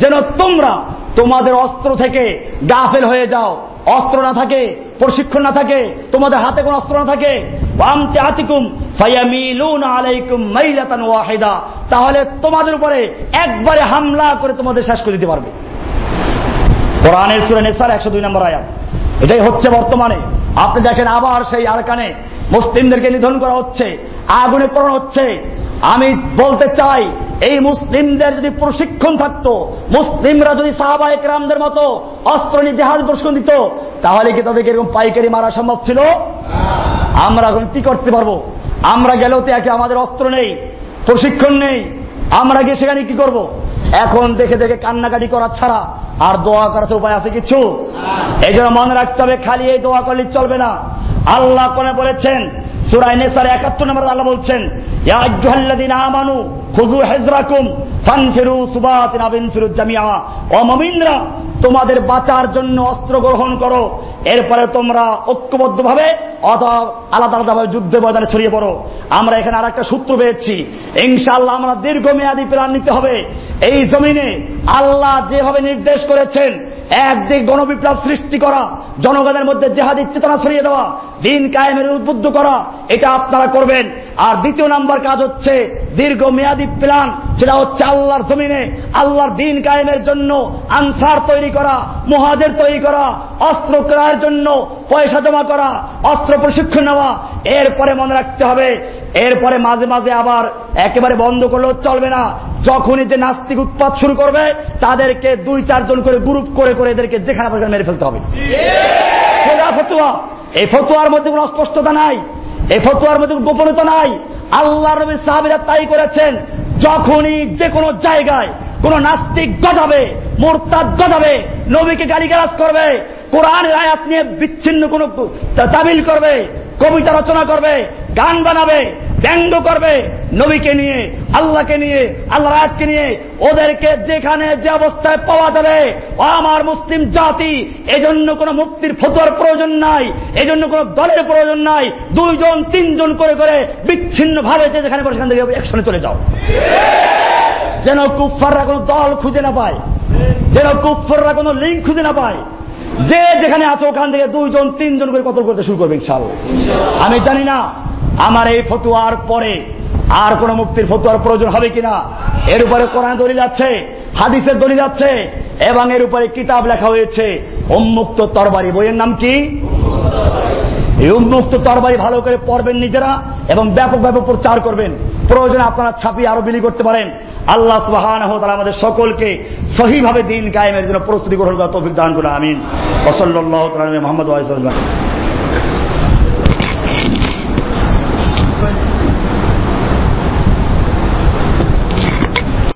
যেন তোমরা তোমাদের অস্ত্র থেকে গাফেল হয়ে যাও। অস্ত্র না থাকে, প্রশিক্ষণ না থাকে, তোমাদের হাতে কোন অস্ত্র না থাকে। তাহলে তোমাদের উপরে একবারে হামলা করে তোমাদের শেষ করে দিতে পারবে। একশো দুই নম্বর আয়াত। এটাই হচ্ছে বর্তমানে। আপনি দেখেন আবার সেই আরকানে মুসলিমদেরকে নিধন করা হচ্ছে, আগুনে পড়ানো হচ্ছে। আমি বলতে চাই এই মুসলিমদের যদি প্রশিক্ষণ থাকতো মুসলিমরা যদি সাহাবা একরামদের মতো অস্ত্র নিয়ে জাহাজ প্রশিক্ষণ দিত তাহলে কি তাদেরকে এরকম পাইকারি মারা সম্ভব ছিল? আমরা এখন কি করতে পারব? আমরা গেলেও তো একে আমাদের অস্ত্র নেই প্রশিক্ষণ নেই আমরা গিয়ে সেখানে কি করব। এখন দেখে দেখে কান্নাকাটি করা ছাড়া আর দোয়া করার উপায় আছে কিছু? এই জন্য মনে রাখতে হবে খালি এই দোয়া করলে চলবে না। আল্লাহ কোনে বলেছেন নেসার একাত্তর নম্বর আল্লাহ বলছেন তোমাদের বাঁচার জন্য অস্ত্র গ্রহণ করো, এরপরে তোমরা ঐক্যবদ্ধ ভাবে অথবা আলাদা আলাদা ভাবে যুদ্ধের ময়দানে ছড়িয়ে পড়ো। আমরা এখানে আর একটা সূত্র পেয়েছি ইনশাল্লাহ আমরা দীর্ঘমেয়াদী প্ল্যান নিতে হবে। এই জমিনে আল্লাহ যেভাবে নির্দেশ করেছেন একদিক গণবিপ্লব সৃষ্টি করা, জনগণের মধ্যে জেহাদি চেতনা ছড়িয়ে দেওয়া, দিন কায়েমের উদ্বুদ্ধ করা, এটা আপনারা করবেন। আর দ্বিতীয় নাম্বার কাজ হচ্ছে দীর্ঘ মেয়াদী প্ল্যান, সেটা হচ্ছে আল্লাহর জমিনে, আল্লাহর দিন কায়েমের জন্য আনসার তৈরি করা, মহাজের তৈরি করা, অস্ত্র ক্রয়ের জন্য পয়সা জমা করা, অস্ত্র প্রশিক্ষণ নেওয়া, এরপরে মনে রাখতে হবে, এরপরে মাঝে মাঝে আবার একেবারে বন্ধ করলেও চলবে না। যখনই যে নাস্তিক উৎপাদ শুরু করবে তাদেরকে দুই চারজন করে গ্রুপ করে করে এদেরকে যেখানে মেরে ফেলতে হবে। ফতুয়া। এই ফতুয়ার মধ্যে কোন অস্পষ্টতা নাই। এই ফতুয়ার মধ্যে গোপনতা নাই। আল্লাহ নবীর সাহাবিরা তাই করেছেন। যখনই যে কোনো জায়গায় কোন নাস্তিক গজাবে, মোরতাদ গজাবে, নবীকে গালিগালাজ করবে, কোরআনের আয়াত নিয়ে বিচ্ছিন্ন কোন তাবিল করবে, কবিতা রচনা করবে, গান বানাবে, ব্যঙ্গ করবে, নবীকে নিয়ে, আল্লাহকে নিয়ে আল্লাহ রায়তকে নিয়ে ওদেরকে যেখানে যে অবস্থায় পাওয়া যাবে, আমার মুসলিম জাতি, এজন্য কোন মুক্তির ফতোয়ার প্রয়োজন নাই, এজন্য কোন দলের প্রয়োজন নাই, দুইজন, তিনজন করে করে বিচ্ছিন্ন ভাবে যে যেখানে সেখান থেকে একসঙ্গে চলে যাও। যেন কুফাররা কোনো দল খুঁজে না পায়, যেন কুফাররা কোনো লিঙ্ক খুঁজে না পায়। যে যেখানে আছে ওখান থেকে দুইজন, তিনজন করে কতল করতে শুরু করবে ইনশাল্লাহ আমি জানি না আমার এই ফতুয়ার পরে আর কোন মুক্তির ফতুয়ার প্রয়োজন হবে কিনা। এর উপরে কোরআন দলিল আছে, হাদিসের দলিল আছে, এবং এর উপরে কিতাব লেখা হয়েছে, উন্মুক্ত তরবারি। বইয়ের নাম কি? এই উন্মুক্ত তরবারি ভালো করে পড়বেন নিজেরা এবং ব্যাপকভাবে প্রচার করবেন। প্রয়োজনে আপনারা ছাপিয়ে আরও বিলি করতে পারেন। আল্লাহ সুবাহান আমাদের সকলকে সহিভাবে দিন কায়েমের জন্য প্রস্তুতি গ্রহণ করা তৌফিক দান করে আমিন। ওসল্লাহ মোহাম্মদ